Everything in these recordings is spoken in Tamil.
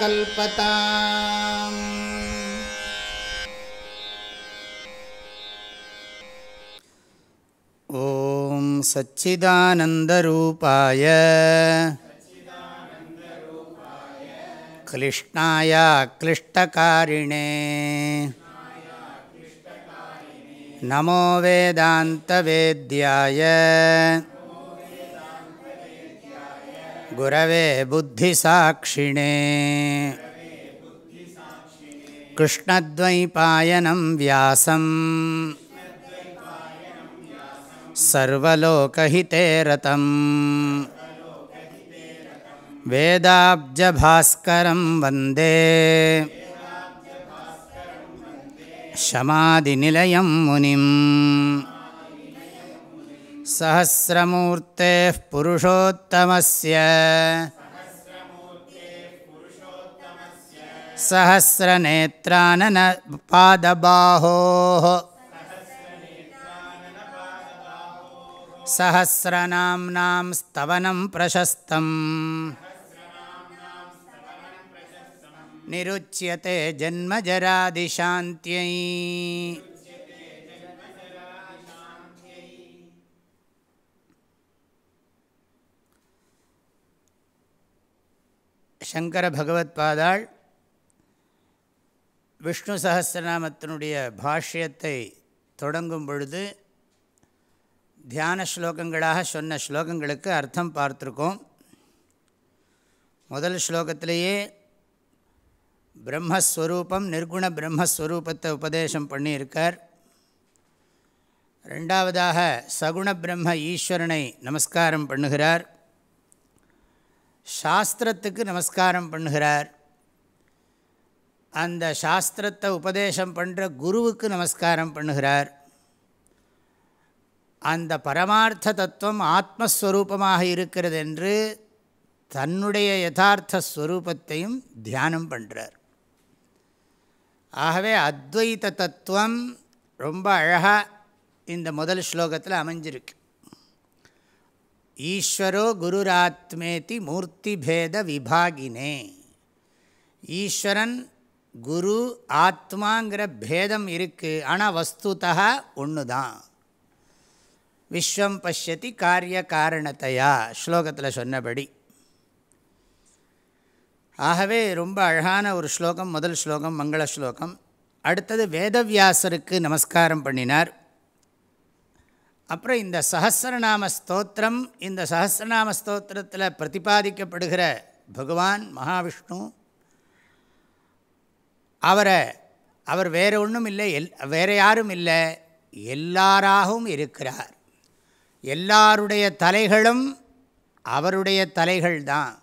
कल्पताम्। ॐ सच्चिदानन्दरूपाय। क्लिष्णाय क्लिष्टकारिणे। नमो वेदान्तवेद्याय गुरवे बुद्धिसाक्षिणे। कृष्णद्वैपायनं व्यासम्। सर्वलोकहिते रतम्। वेदाब्जभास्करं वन्दे। शमादिनिलयं मुनिम् सहस्रमूर्तेः पुरुषोत्तमस्य। सहस्रनेत्रानन पादबाहोः सहस्रनाम्नां स्तवनं प्रशस्तम्। निरुच्यते जन्मजरादिशान्त्यै சங்கர பகவத் பாதாள் விஷ்ணு சகசிரநாமத்தினுடைய பாஷ்யத்தை தொடங்கும் பொழுது தியான ஸ்லோகங்களாக சொன்ன ஸ்லோகங்களுக்கு அர்த்தம் பார்த்துருக்கோம். முதல் ஸ்லோகத்திலேயே பிரம்மஸ்வரூபம் நிர்குண பிரம்மஸ்வரூபத்தை உபதேசம் பண்ணியிருக்கார். ரெண்டாவதாக சகுண பிரம்ம ஈஸ்வரனை நமஸ்காரம் பண்ணுகிறார். சாஸ்திரத்துக்கு நமஸ்காரம் பண்ணுகிறார். அந்த சாஸ்திரத்தை உபதேசம் பண்ணுற குருவுக்கு நமஸ்காரம் பண்ணுகிறார். அந்த பரமார்த்த தத்துவம் ஆத்மஸ்வரூபமாக இருக்கிறது என்று தன்னுடைய யதார்த்த ஸ்வரூபத்தையும் தியானம் பண்ணுறார் ஆகவே அத்வைத தத்துவம் ரொம்ப அழகாக இந்த முதல் ஸ்லோகத்தில் அமைஞ்சிருக்கு. ஈஸ்வரோ குருராத்மேதி மூர்த்தி பேத விபாகினே. ஈஸ்வரன் குரு ஆத்மாங்கிற பேதம் இருக்குது ஆனால் வஸ்துதா ஒன்று தான் விஸ்வம் பசியதி காரிய காரணத்தையா ஸ்லோகத்தில் சொன்னபடி. ஆகவே ரொம்ப அழகான ஒரு ஸ்லோகம் முதல் ஸ்லோகம் மங்கள ஸ்லோகம். அடுத்தது வேதவியாசருக்கு நமஸ்காரம் பண்ணினார். அப்புறம் இந்த சஹசிரநாம ஸ்தோத்திரம் இந்த சஹசிரநாம ஸ்தோத்திரத்தில் பிரதிபாதிக்கப்படுகிற பகவான் மகாவிஷ்ணு அவரை அவர் வேறு ஒன்றும் இல்லை எல் வேறு யாரும் இல்லை எல்லாராகவும் இருக்கிறார். எல்லாருடைய தலைகளும் அவருடைய தலைகள் தான்.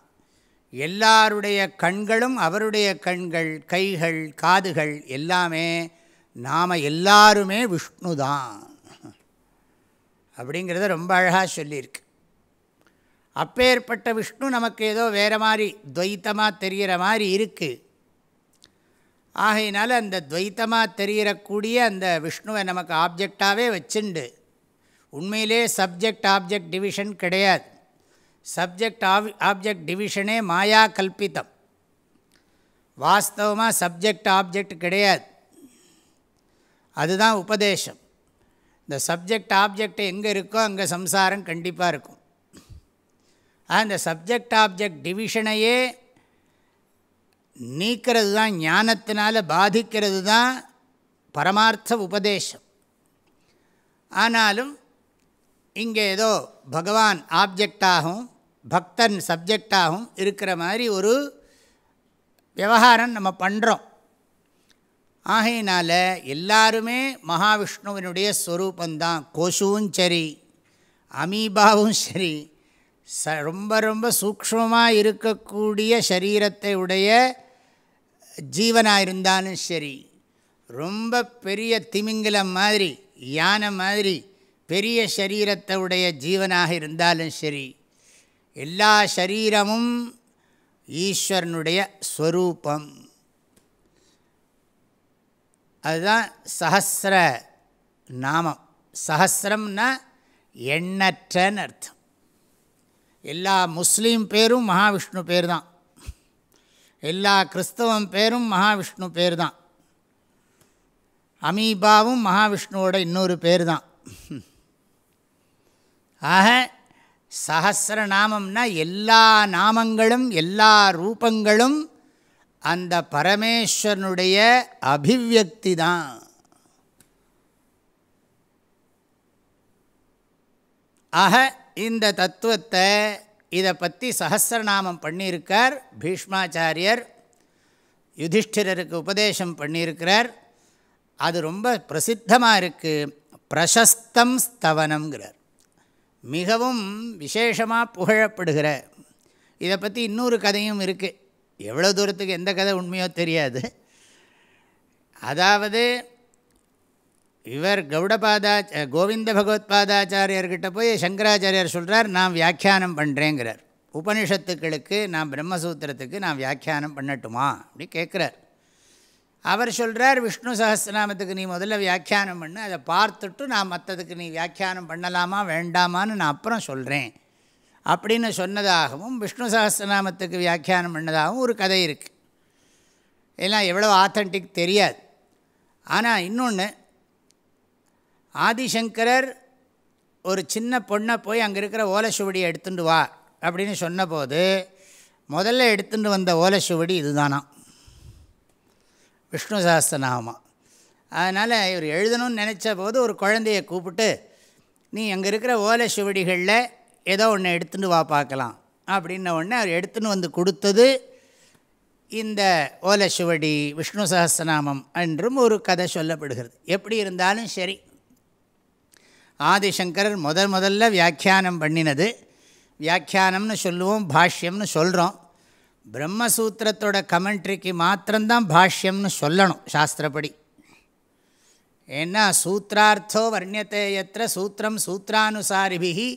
எல்லாருடைய கண்களும் அவருடைய கண்கள் கைகள் காதுகள் எல்லாமே நாம் எல்லாருமே விஷ்ணு தான். அப்படிங்கிறத ரொம்ப அழகாக சொல்லியிருக்கு. அப்பேற்பட்ட விஷ்ணு நமக்கு ஏதோ வேறு மாதிரி துவைத்தமாக தெரிகிற மாதிரி இருக்குது ஆகையினால அந்த துவைத்தமாக தெரிகிறக்கூடிய அந்த விஷ்ணுவை நமக்கு ஆப்ஜெக்டாகவே வச்சுண்டு. உண்மையிலே சப்ஜெக்ட் ஆப்ஜெக்ட் டிவிஷன் கிடையாது. சப்ஜெக்ட் ஆப் ஆப்ஜெக்ட் டிவிஷனே மாயா கல்பித்தம் வாஸ்தவமாக சப்ஜெக்ட் ஆப்ஜெக்ட் கிடையாது. அதுதான் உபதேசம். இந்த சப்ஜெக்ட் ஆப்ஜெக்ட் எங்கே இருக்கோ அங்கே சம்சாரம் கண்டிப்பாக இருக்கும். அந்த சப்ஜெக்ட் ஆப்ஜெக்ட் டிவிஷனையே நீக்கிறது தான் ஞானத்தினால் பாதிக்கிறது தான் பரமார்த்த உபதேசம். ஆனாலும் இங்கே ஏதோ பகவான் ஆப்ஜெக்டாகவும் பக்தன் சப்ஜெக்டாகவும் இருக்கிற மாதிரி ஒரு விவகாரம் நம்ம பண்ணுறோம் ஆகையினால் எல்லாருமே மகாவிஷ்ணுவினுடைய ஸ்வரூபந்தான் கொசுவும் சரி அமீபாவும் சரி ச ரொம்ப ரொம்ப சூக்ஷ்மமாக இருக்கக்கூடிய சரீரத்தை உடைய ஜீவனாக இருந்தாலும் சரி ரொம்ப பெரிய திமிங்கிலம் மாதிரி யானை மாதிரி பெரிய சரீரத்தை உடைய ஜீவனாக இருந்தாலும் சரி எல்லா சரீரமும் ஈஸ்வரனுடைய ஸ்வரூபம் அதுதான் சஹசிர நாமம். சஹசிரம்னா எண்ணற்றன்னு அர்த்தம். எல்லா முஸ்லீம் பேரும் மகாவிஷ்ணு பேர் தான் எல்லா கிறிஸ்தவம் பேரும் மகாவிஷ்ணு பேர் தான் அமீபாவும் மகாவிஷ்ணுவோட இன்னொரு பேர் தான் ஆக சஹசிரநாமம்னா எல்லா நாமங்களும் எல்லா ரூபங்களும் அந்த பரமேஸ்வரனுடைய அபிவியக்தி தான். ஆக இந்த தத்துவத்தை இதை பற்றி சஹசிரநாமம் பண்ணியிருக்கார் பீஷ்மாச்சாரியர் யுதிஷ்டிரருக்கு உபதேசம் பண்ணியிருக்கிறார். அது ரொம்ப பிரசித்தமாக இருக்குது பிரசஸ்தம் ஸ்தவனம்ங்கிறார். மிகவும் விசேஷமாக புகழப்படுகிற. இதை பற்றி இன்னொரு கதையும் இருக்குது எவ்வளோ தூரத்துக்கு எந்த கதை உண்மையோ தெரியாது. அதாவது இவர் கௌடபாதா கோவிந்த பகவத்பாதாச்சாரியர்கிட்ட போய் சங்கராச்சாரியர் சொல்கிறார் நான் வியாக்கியானம் பண்ணுறேங்கிறார் உபனிஷத்துக்களுக்கு நான் பிரம்மசூத்திரத்துக்கு நான் வியாக்கியானம் பண்ணட்டுமா? அப்படி கேட்குறார். அவர் சொல்கிறார் விஷ்ணு சஹஸ்ரநாமத்துக்கு நீ முதல்ல வியாக்கியானம் பண்ணு. அதை பார்த்துட்டு நான் மற்றதுக்கு நீ வியாக்கியானம் பண்ணலாமா வேண்டாமான்னு நான் அப்புறம் சொல்கிறேன் அப்படின்னு சொன்னதாகவும் விஷ்ணு சகஸ்திரநாமத்துக்கு வியாக்கியானம் பண்ணதாகவும் ஒரு கதை இருக்குது எல்லாம் எவ்வளோ ஆத்தன்டிக் தெரியாது. ஆனால் இன்னொன்று ஆதிசங்கரர் ஒரு சின்ன பொண்ணை போய் அங்கே இருக்கிற ஓலைச்சுவடியை எடுத்துட்டு வா அப்படின்னு சொன்னபோது முதல்ல எடுத்துட்டு வந்த ஓலைச்சுவடி இதுதானா விஷ்ணு சஹஸ்ரநாமா அதனால் இவர் எழுதணும்னு நினச்ச போது ஒரு குழந்தையை கூப்பிட்டு நீ அங்கே இருக்கிற ஓலைச்சுவடிகளில் ஏதோ ஒன்று எடுத்துட்டு வா பார்க்கலாம். அப்படின்ன உடனே அவர் எடுத்துன்னு வந்து கொடுத்தது இந்த ஓலசுவடி விஷ்ணு சஹஸ்ரநாமம் என்றும் ஒரு கதை சொல்லப்படுகிறது. எப்படி இருந்தாலும் சரி. ஆதிசங்கரர் முதல் முதல்ல வியாக்கியானம் பண்ணினது. வியாக்கியானம்னு சொல்லுவோம் பாஷ்யம்னு சொல்கிறோம் பிரம்மசூத்திரத்தோட கமெண்ட்ரிக்கு மாத்திரம்தான் பாஷ்யம்னு சொல்லணும் சாஸ்திரப்படி. ஏன்னா சூத்திரார்த்தோ வர்ணியத்தை எத்த சூத்திரம் சூத்திரானுசாரிபிகி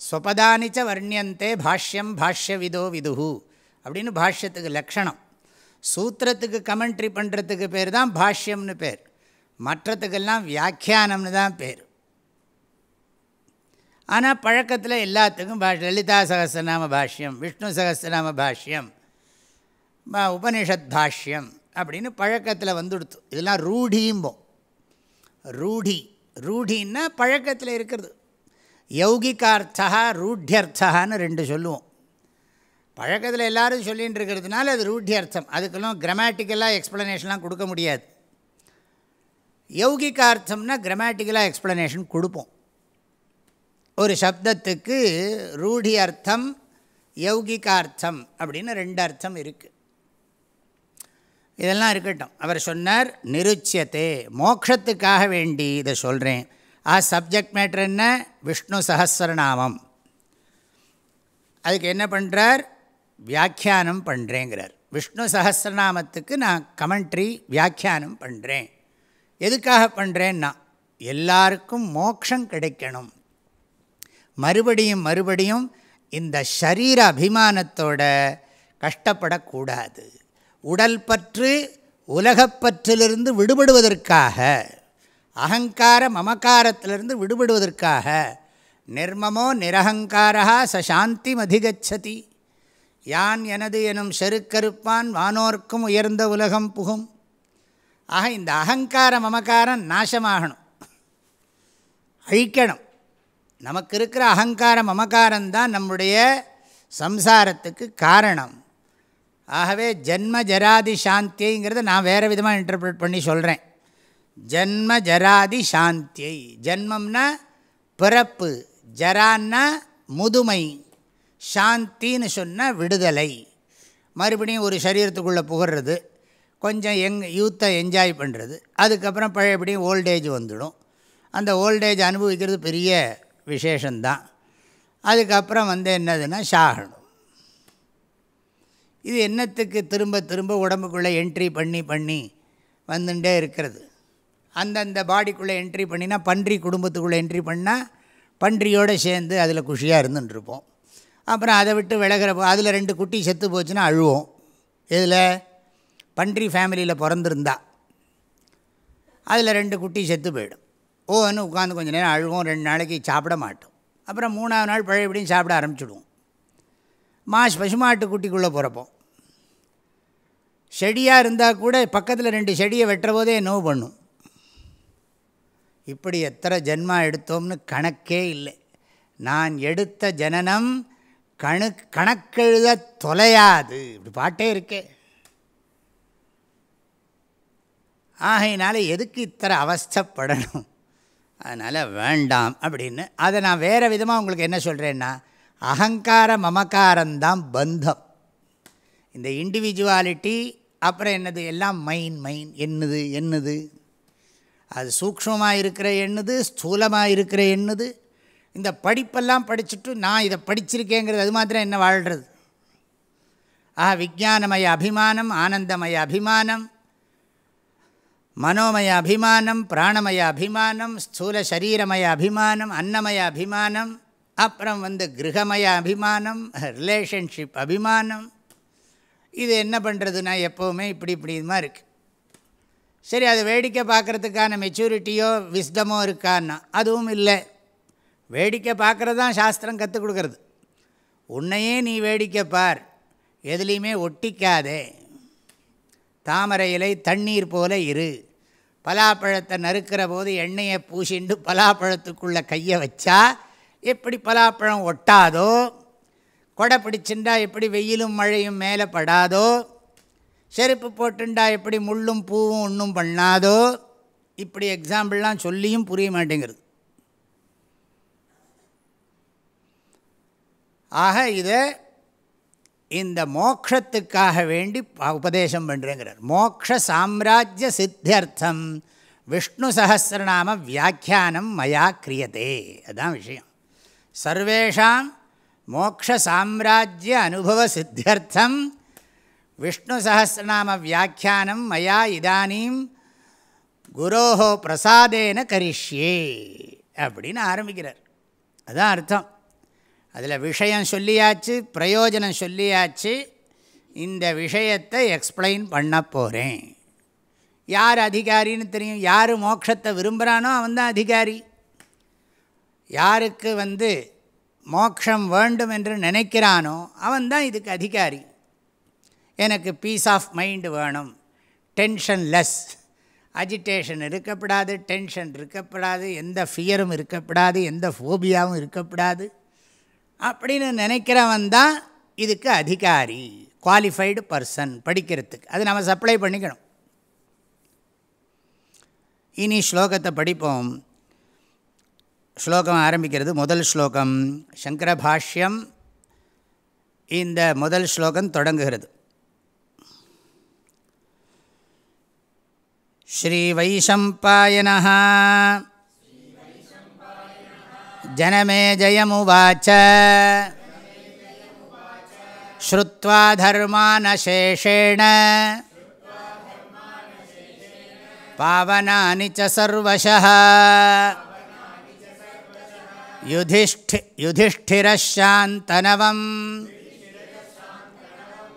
ஸ்வபதானிச்ச வர்ணியந்தே பாஷ்யம் பாஷ்ய விதோ விதுகு அப்படின்னு பாஷ்யத்துக்கு லக்ஷணம். சூத்திரத்துக்கு கமெண்ட்ரி பண்ணுறதுக்கு பேர் தான் பாஷ்யம்னு பேர். மற்றத்துக்கெல்லாம் வியாக்கியானம்னு தான் பேர். ஆனால் பழக்கத்தில் எல்லாத்துக்கும் பாஷ் லலிதா சகசிரநாம பாஷ்யம் விஷ்ணு சகசிரநாம பாஷ்யம் உபனிஷத் பாஷ்யம் அப்படின்னு பழக்கத்தில் வந்துடுத்து. இதெல்லாம் ரூಢீம்போம் ரூடி ரூடின்னா பழக்கத்தில் இருக்கிறது. யௌகிகார்த்தா ரூಢியர்த்தான்னு ரெண்டு சொல்லுவோம். பழக்கத்தில் எல்லோரும் சொல்லிகிட்டு இருக்கிறதுனால அது ரூಢியர்த்தம் அதுக்கெல்லாம் கிராமட்டிக்கலாக எக்ஸ்ப்ளனேஷன்லாம் கொடுக்க முடியாது. யௌகிகார்த்தம்னா கிராமட்டிக்கலாக எக்ஸ்ப்ளனேஷன் கொடுப்போம். ஒரு சப்தத்துக்கு ரூடி அர்த்தம் யௌகிகார்த்தம் அப்படின்னு ரெண்டு அர்த்தம் இருக்குது இதெல்லாம் இருக்கட்டும். அவர் சொன்னார் நிருச்சியத்தே மோக்ஷத்துக்காக வேண்டி இதை சொல்கிறேன் ஆ சப்ஜெக்ட் மேட்ரு என்ன? விஷ்ணு சஹசிரநாமம் அதுக்கு என்ன பண்ணுறார் வியாக்கியானம் பண்ணுறேங்கிறார் விஷ்ணு சஹசிரநாமத்துக்கு நான் கமெண்ட்ரி வியாக்கியானம் பண்ணுறேன் எதுக்காக பண்ணுறேன்னா எல்லாருக்கும் மோக்ஷம் கிடைக்கணும். மறுபடியும் மறுபடியும் இந்த ஷரீர அபிமானத்தோட கஷ்டப்படக்கூடாது. உடல் பற்று உலகப்பற்றிலிருந்து விடுபடுவதற்காக. அகங்கார மமக்காரத்திலிருந்து விடுபடுவதற்காக நிர்மமோ நிரகங்காரா சசாந்தி அதிகச்சதி யான் எனது எனும் செருக்கருப்பான் வானோர்க்கும் உயர்ந்த உலகம் புகும். ஆக இந்த அகங்கார மமக்காரம் நாசமாகணும். அழிக்கணும். நமக்கு இருக்கிற அகங்கார மமக்காரம்தான் நம்முடைய சம்சாரத்துக்கு காரணம். ஆகவே ஜென்ம ஜராதி சாந்தியைங்கிறத நான் வேறு விதமாக இன்டர்பிரட் பண்ணி சொல்கிறேன் ஜென்ம ஜராதி சாந்தியை. ஜென்மம்னா பிறப்பு ஜரான்னா முதுமை சாந்தின்னு சொன்னால் விடுதலை. மறுபடியும் ஒரு சரீரத்துக்குள்ளே புகர்றது கொஞ்சம் எங் யூத்தை என்ஜாய் பண்ணுறது அதுக்கப்புறம் பழையபடியும் ஓல்டேஜ் வந்துடும். அந்த ஓல்டேஜ் அனுபவிக்கிறது பெரிய விசேஷந்தான் அதுக்கப்புறம் வந்து என்னதுன்னா சாகணும் இது என்னத்துக்கு திரும்ப திரும்ப உடம்புக்குள்ளே என்ட்ரி பண்ணி பண்ணி வந்துட்டே இருக்கிறது. அந்தந்த பாடிக்குள்ளே என்ட்ரி பண்ணினா பன்றி குடும்பத்துக்குள்ளே என்ட்ரி பண்ணால் பன்றியோடு சேர்ந்து அதில் குஷியாக இருந்துட்டுருப்போம் அப்புறம் அதை விட்டு விலகிற அதில் ரெண்டு குட்டி செத்து போச்சுன்னா அழுவோம். இதில் பன்றி ஃபேமிலியில் பிறந்திருந்தா. அதில் ரெண்டு குட்டி செத்து போயிடும். ஓன்னு உட்காந்து கொஞ்சம் நேரம் அழுவோம் ரெண்டு நாளைக்கு சாப்பிட மாட்டோம். அப்புறம் மூணாவது நாள் பழையபடியும் சாப்பிட ஆரம்பிச்சுடுவோம். மாஸ் பசுமாட்டு குட்டிக்குள்ளே பிறப்போம். செடியாக இருந்தால் கூட பக்கத்தில் ரெண்டு செடியை வெட்டுற போதே நோவு பண்ணும். இப்படி எத்தனை ஜென்மா எடுத்தோம்னு கணக்கே இல்லை. நான் எடுத்த ஜனனம் கணு கணக்கெழுத தொலையாது. இப்படி பாட்டே இருக்கே. ஆகையினால எதுக்கு இத்தனை அவஸ்தப்படணும்? அதனால் வேண்டாம் அப்படின்னு. அதை நான் வேறு விதமாக உங்களுக்கு என்ன சொல்கிறேன்னா அகங்கார மமக்காரம்தான் பந்தம். இந்த இண்டிவிஜுவாலிட்டி அப்புறம் என்னது? எல்லாம் மைன் மைன் என்னது? என்னது? அது சூக்ஷமாக இருக்கிற எண்ணுது ஸ்தூலமாக இருக்கிற எண்ணுது. இந்த படிப்பெல்லாம் படிச்சுட்டு நான் இதை படிச்சிருக்கேங்கிறது அது மாத்திரம் என்ன வாழ்கிறது ஆஹா விஜானமய அபிமானம் ஆனந்தமய அபிமானம் மனோமய அபிமானம் பிராணமய அபிமானம் ஸ்தூல சரீரமய அபிமானம் அன்னமய அபிமானம் அப்புறம் வந்து கிரகமய அபிமானம் ரிலேஷன்ஷிப் அபிமானம். இது என்ன பண்ணுறதுன்னா எப்போவுமே இப்படி இப்படி இதுமாக இருக்குது சரி அது வேடிக்கை பார்க்குறதுக்கான மெச்சூரிட்டியோ விஸ்டமோ இருக்கான்னா அதுவும் இல்லை. வேடிக்கை பார்க்குறது தான் சாஸ்திரம் கற்றுக் கொடுக்கறது. உன்னையே நீ வேடிக்கை பார். எதுலேயுமே ஒட்டிக்காதே. தாமரை இலை தண்ணீர் போல இரு. பலாப்பழத்தை நறுக்கிற போது எண்ணெயை பூசிண்டு பலாப்பழத்துக்குள்ளே கையை வச்சா எப்படி பலாப்பழம் ஒட்டாதோ கொடை பிடிச்சுண்டா எப்படி வெயிலும் மழையும் மேலே படாதோ செருப்பு போட்டுண்டா எப்படி முள்ளும் பூவும் ஒன்றும் பண்ணாதோ இப்படி எக்ஸாம்பிள்லாம் சொல்லியும் புரிய மாட்டேங்கிறது. ஆக இதை இந்த மோக்ஷத்துக்காக வேண்டி உபதேசம் பண்ணுறேங்கிறார் மோக்ஷ சாம்ராஜ்ய சித்தியர்த்தம். விஷ்ணு சகசிரநாம வியாக்கியானம் மயா கிரியதே. அதுதான் விஷயம். சர்வேஷாம் மோக்ஷ சாம்ராஜ்ய அனுபவ சித்தியர்த்தம். விஷ்ணு சகசிரநாம வியாக்கியானம் மயா இதானீம் குரோஹோ பிரசாதேன கரிஷ்யே அப்படின்னு ஆரம்பிக்கிறார். அதுதான் அர்த்தம். அதில் விஷயம் சொல்லியாச்சு பிரயோஜனம் சொல்லியாச்சு இந்த விஷயத்தை எக்ஸ்பிளைன் பண்ண போகிறேன் யார் அதிகாரின்னு தெரியும்? யார் மோட்சத்தை விரும்புகிறானோ அவன் தான் அதிகாரி. யாருக்கு வந்து மோக்ஷம் வேண்டும் என்று நினைக்கிறானோ அவன் தான் இதுக்கு அதிகாரி. எனக்கு பீஸ் ஆஃப் மைண்டு வேணும். டென்ஷன் லெஸ் அஜிடேஷன் இருக்கப்படாது டென்ஷன் இருக்கப்படாது எந்த ஃபியரும் இருக்கப்படாது எந்த ஃபோபியாவும் இருக்கப்படாது. அப்படின்னு நினைக்கிறவன் தான் இதுக்கு அதிகாரி குவாலிஃபைடு பர்சன் படிக்கிறதுக்கு. அது நம்ம சப்ளை பண்ணிக்கணும். இனி ஸ்லோகத்தை படிப்போம். ஸ்லோகம் ஆரம்பிக்கிறது முதல் ஸ்லோகம் சங்கர பாஷ்யம் இந்த முதல் ஸ்லோகம் தொடங்குகிறது. श्रीवैशम्पायनः जनमे जयमुवाच श्रुत्वा धर्मानशेषेण पावनानि च सर्वशः युधिष्ठि युधिष्ठिरः शान्तनवम्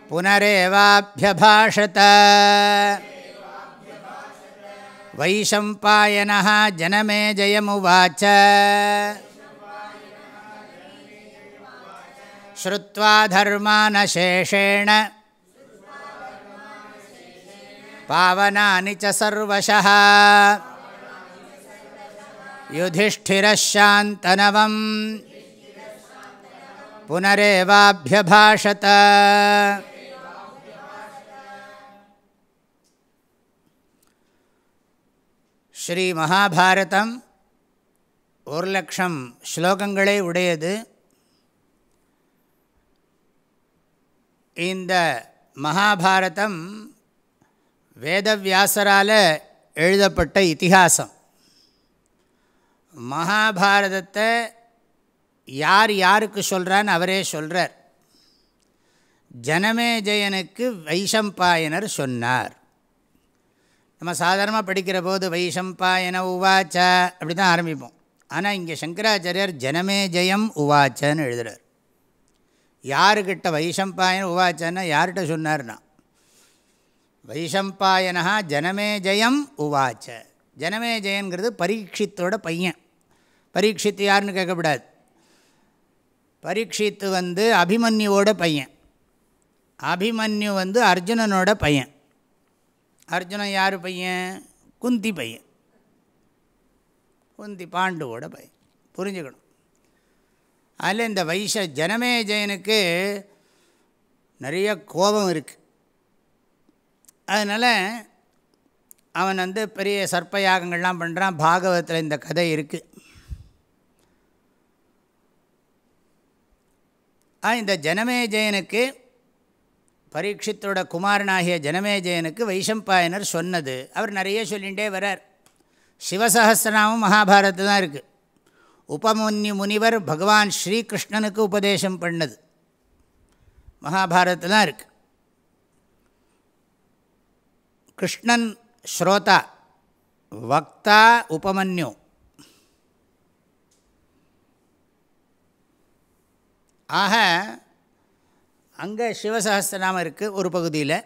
पुनरेवाभ्यभाषत वैशम्पायनः जनमे जयमुवाच श्रुत्वा धर्मानशेषेण पावनानि च सर्वशः युधिष्ठिरः शान्तनवम् पुनरेवाभ्यभाषत ஸ்ரீ மகாபாரதம் ஒரு லட்சம் ஸ்லோகங்களே உடையது. இந்த மகாபாரதம் வேதவியாசரால் எழுதப்பட்ட இத்திஹாசம் மகாபாரதத்தை யார் யாருக்கு சொல்கிறான்னு அவரே சொல்கிறார் ஜனமேஜயனுக்கு வைஷம்பாயனர் சொன்னார். நம்ம சாதாரணமாக படிக்கிற போது வைஷம்பாயன உவாச்ச அப்படி தான் ஆரம்பிப்போம். ஆனால் இங்கே சங்கராச்சாரியர் ஜனமே ஜெயம் உவாச்சன்னு எழுதுகிறார் யாருக்கிட்ட வைஷம்பாயன் உவாச்சன்னா யார்கிட்ட சொன்னார்னா? வைஷம்பாயனா ஜனமே ஜெயம் உவாச்ச. ஜனமே ஜெயங்கிறது பரீட்சித்தோட பையன். பரீட்சித்து யாருன்னு கேட்கக்கூடாது பரீட்சித்து வந்து அபிமன்யுவோட பையன். அபிமன்யு வந்து அர்ஜுனனோட பையன். அர்ஜுனன் யார் பையன்? குந்தி பையன். குந்தி பாண்டுவோட பையன். புரிஞ்சுக்கணும். அதில் இந்த வைஷ ஜனமேஜயனுக்கு நிறைய கோபம் இருக்குது அதனால் அவன் வந்து பெரிய சர்ப்ப யாகங்கள்லாம் பண்ணுறான் பாகவத்தில் இந்த கதை இருக்குது இந்த ஜனமேஜயனுக்கு பரீட்சித்தோட குமாரனாகிய ஜனமேஜயனுக்கு வைஷம்பாயனர் சொன்னது. அவர் நிறைய சொல்லிகிட்டே வரார். சிவசகசிரநாமும் மகாபாரத்து தான் இருக்குது உபமுன்யு முனிவர் பகவான் ஸ்ரீகிருஷ்ணனுக்கு உபதேசம் பண்ணது. மகாபாரத்து தான் இருக்குது கிருஷ்ணன் ஸ்ரோதா வக்தா உபமன்யு. ஆக அங்கே சிவசகஸ்திரநாமம் இருக்குது ஒரு பகுதியில்.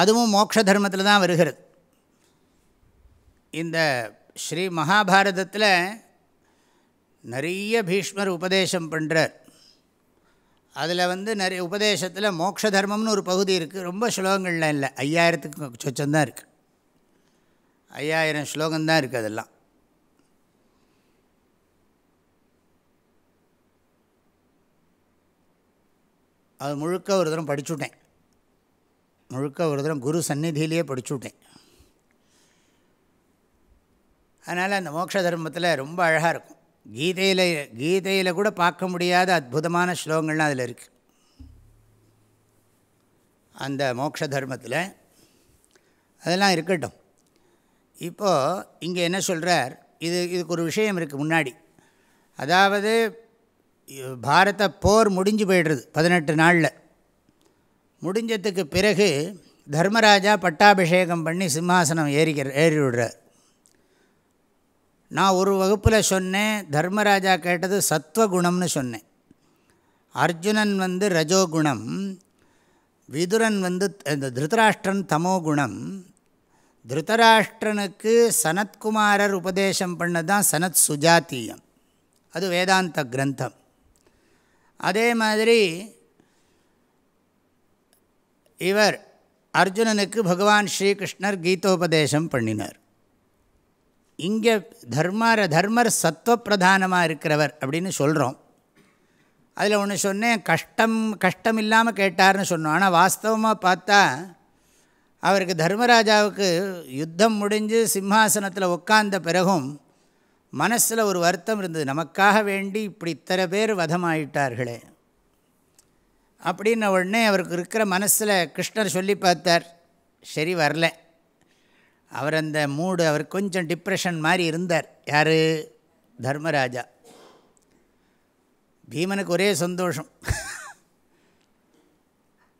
அதுவும் மோட்ச தர்மத்தில் தான் வருகிறது. இந்த ஸ்ரீ மகாபாரதத்தில் நிறைய பீஷ்மர் உபதேசம் பண்ணுறார் அதில் வந்து நிறைய உபதேசத்தில் மோட்ச தர்மம்னு ஒரு பகுதி இருக்குது ரொம்ப ஸ்லோகங்கள்லாம் இல்லை. ஐயாயிரத்துக்கு சொச்சம்தான் இருக்குது ஐயாயிரம் ஸ்லோகம்தான் இருக்குது அதெல்லாம். அது முழுக்க ஒரு தரம் படிச்சுட்டேன். முழுக்க ஒரு தரம் குரு சந்நிதியிலேயே படிச்சுட்டேன். அதனால் அந்த மோட்ச தர்மத்தில் ரொம்ப அழகாக இருக்கும். கீதையில் கீதையில் கூட பார்க்க முடியாத அற்புதமான ஸ்லோகங்கள்லாம் அதில் இருக்குது அந்த மோட்ச தர்மத்தில் அதெல்லாம் இருக்கட்டும். இப்போது இங்கே என்ன சொல்கிறார் இது இதுக்கு ஒரு விஷயம் இருக்குது முன்னாடி. அதாவது பாரத போர் முடிஞ்சு போய்டுறது பதினெட்டு நாளில். முடிஞ்சதுக்கு பிறகு தர்மராஜா பட்டாபிஷேகம் பண்ணி சிம்மாசனம் ஏறிக்கிற ஏறி விடுறார் நான் ஒரு வகுப்பில் சொன்னேன் தர்மராஜா கேட்டது சத்வகுணம்னு சொன்னேன். அர்ஜுனன் வந்து ரஜோகுணம் விதுரன் வந்து இந்த திருதராஷ்டிரன் தமோகுணம். திருதராஷ்டிரனுக்கு சனத்குமாரர் உபதேசம் பண்ணதான் சனத் சுஜாத்தியம் அது வேதாந்த கிரந்தம். அதே மாதிரி இவர் அர்ஜுனனுக்கு பகவான் ஸ்ரீகிருஷ்ணர் கீதோபதேசம் பண்ணினார். இங்கே தர்மர தர்மர் சத்வப்பிரதானமாக இருக்கிறவர் அப்படின்னு சொல்கிறோம் அதில் ஒன்று சொன்னேன் கஷ்டம் கஷ்டம் இல்லாமல் கேட்டார்னு சொன்னோம். ஆனால் வாஸ்தவமாக பார்த்தா அவருக்கு தர்மராஜாவுக்கு யுத்தம் முடிஞ்சு சிம்மாசனத்தில் உட்கார்ந்த பிறகும் மனசில் ஒரு வருத்தம் இருந்தது. நமக்காக வேண்டி இப்படி இத்தனை பேர் வதமாயிட்டார்களே. அப்படின்ன உடனே அவருக்கு இருக்கிற மனசில் கிருஷ்ணர் சொல்லி பார்த்தார். சரி வரல. அவர் அந்த மூடு அவர் கொஞ்சம் டிப்ரெஷன் மாதிரி இருந்தார். யார்? தர்மராஜா. பீமனுக்கு ஒரே சந்தோஷம்.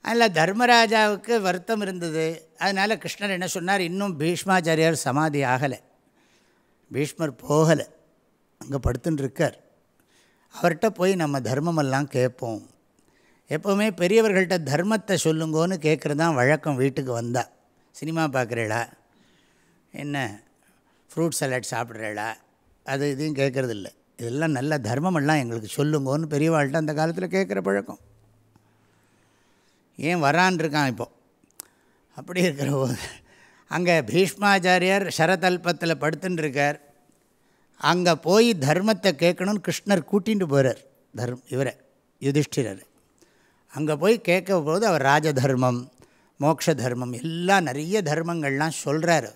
அதில் தர்மராஜாவுக்கு வருத்தம் இருந்தது. அதனால் கிருஷ்ணர் என்ன சொன்னார்? இன்னும் பீஷ்மாச்சாரியார் சமாதி ஆகலை. பீஷ்மர் போகலை. அங்கே படுத்துன்னு இருக்கார் அவர்கிட்ட போய் நம்ம தர்மமெல்லாம் கேட்போம். எப்போவுமே பெரியவர்கள்ட்ட தர்மத்தை சொல்லுங்கோன்னு கேட்குறது தான் வழக்கம் வீட்டுக்கு வந்தால் சினிமா பார்க்குறேளா? என்ன? ஃப்ரூட் சலாட் சாப்பிட்றேளா? அது இதையும் கேட்குறது இல்லை இதெல்லாம் நல்ல தர்மமெல்லாம் எங்களுக்கு சொல்லுங்கோன்னு பெரியவாள்கிட்ட அந்த காலத்தில் கேட்குற பழக்கம். ஏன் வரான் இருக்கான் இப்போது அப்படி இருக்கிற போது அங்கே பீஷ்மாச்சாரியார் சரதல்பத்தில் படுத்துன்னு இருக்கார் அங்கே போய் தர்மத்தை கேட்கணும்னு கிருஷ்ணர் கூட்டிகிட்டு போகிறார் தர்ம இவரை யுதிஷ்டிரர். அங்கே போய் கேட்க போது அவர் ராஜதர்மம் மோக்ஷ தர்மம் எல்லாம் நிறைய தர்மங்கள்லாம் சொல்கிறாரு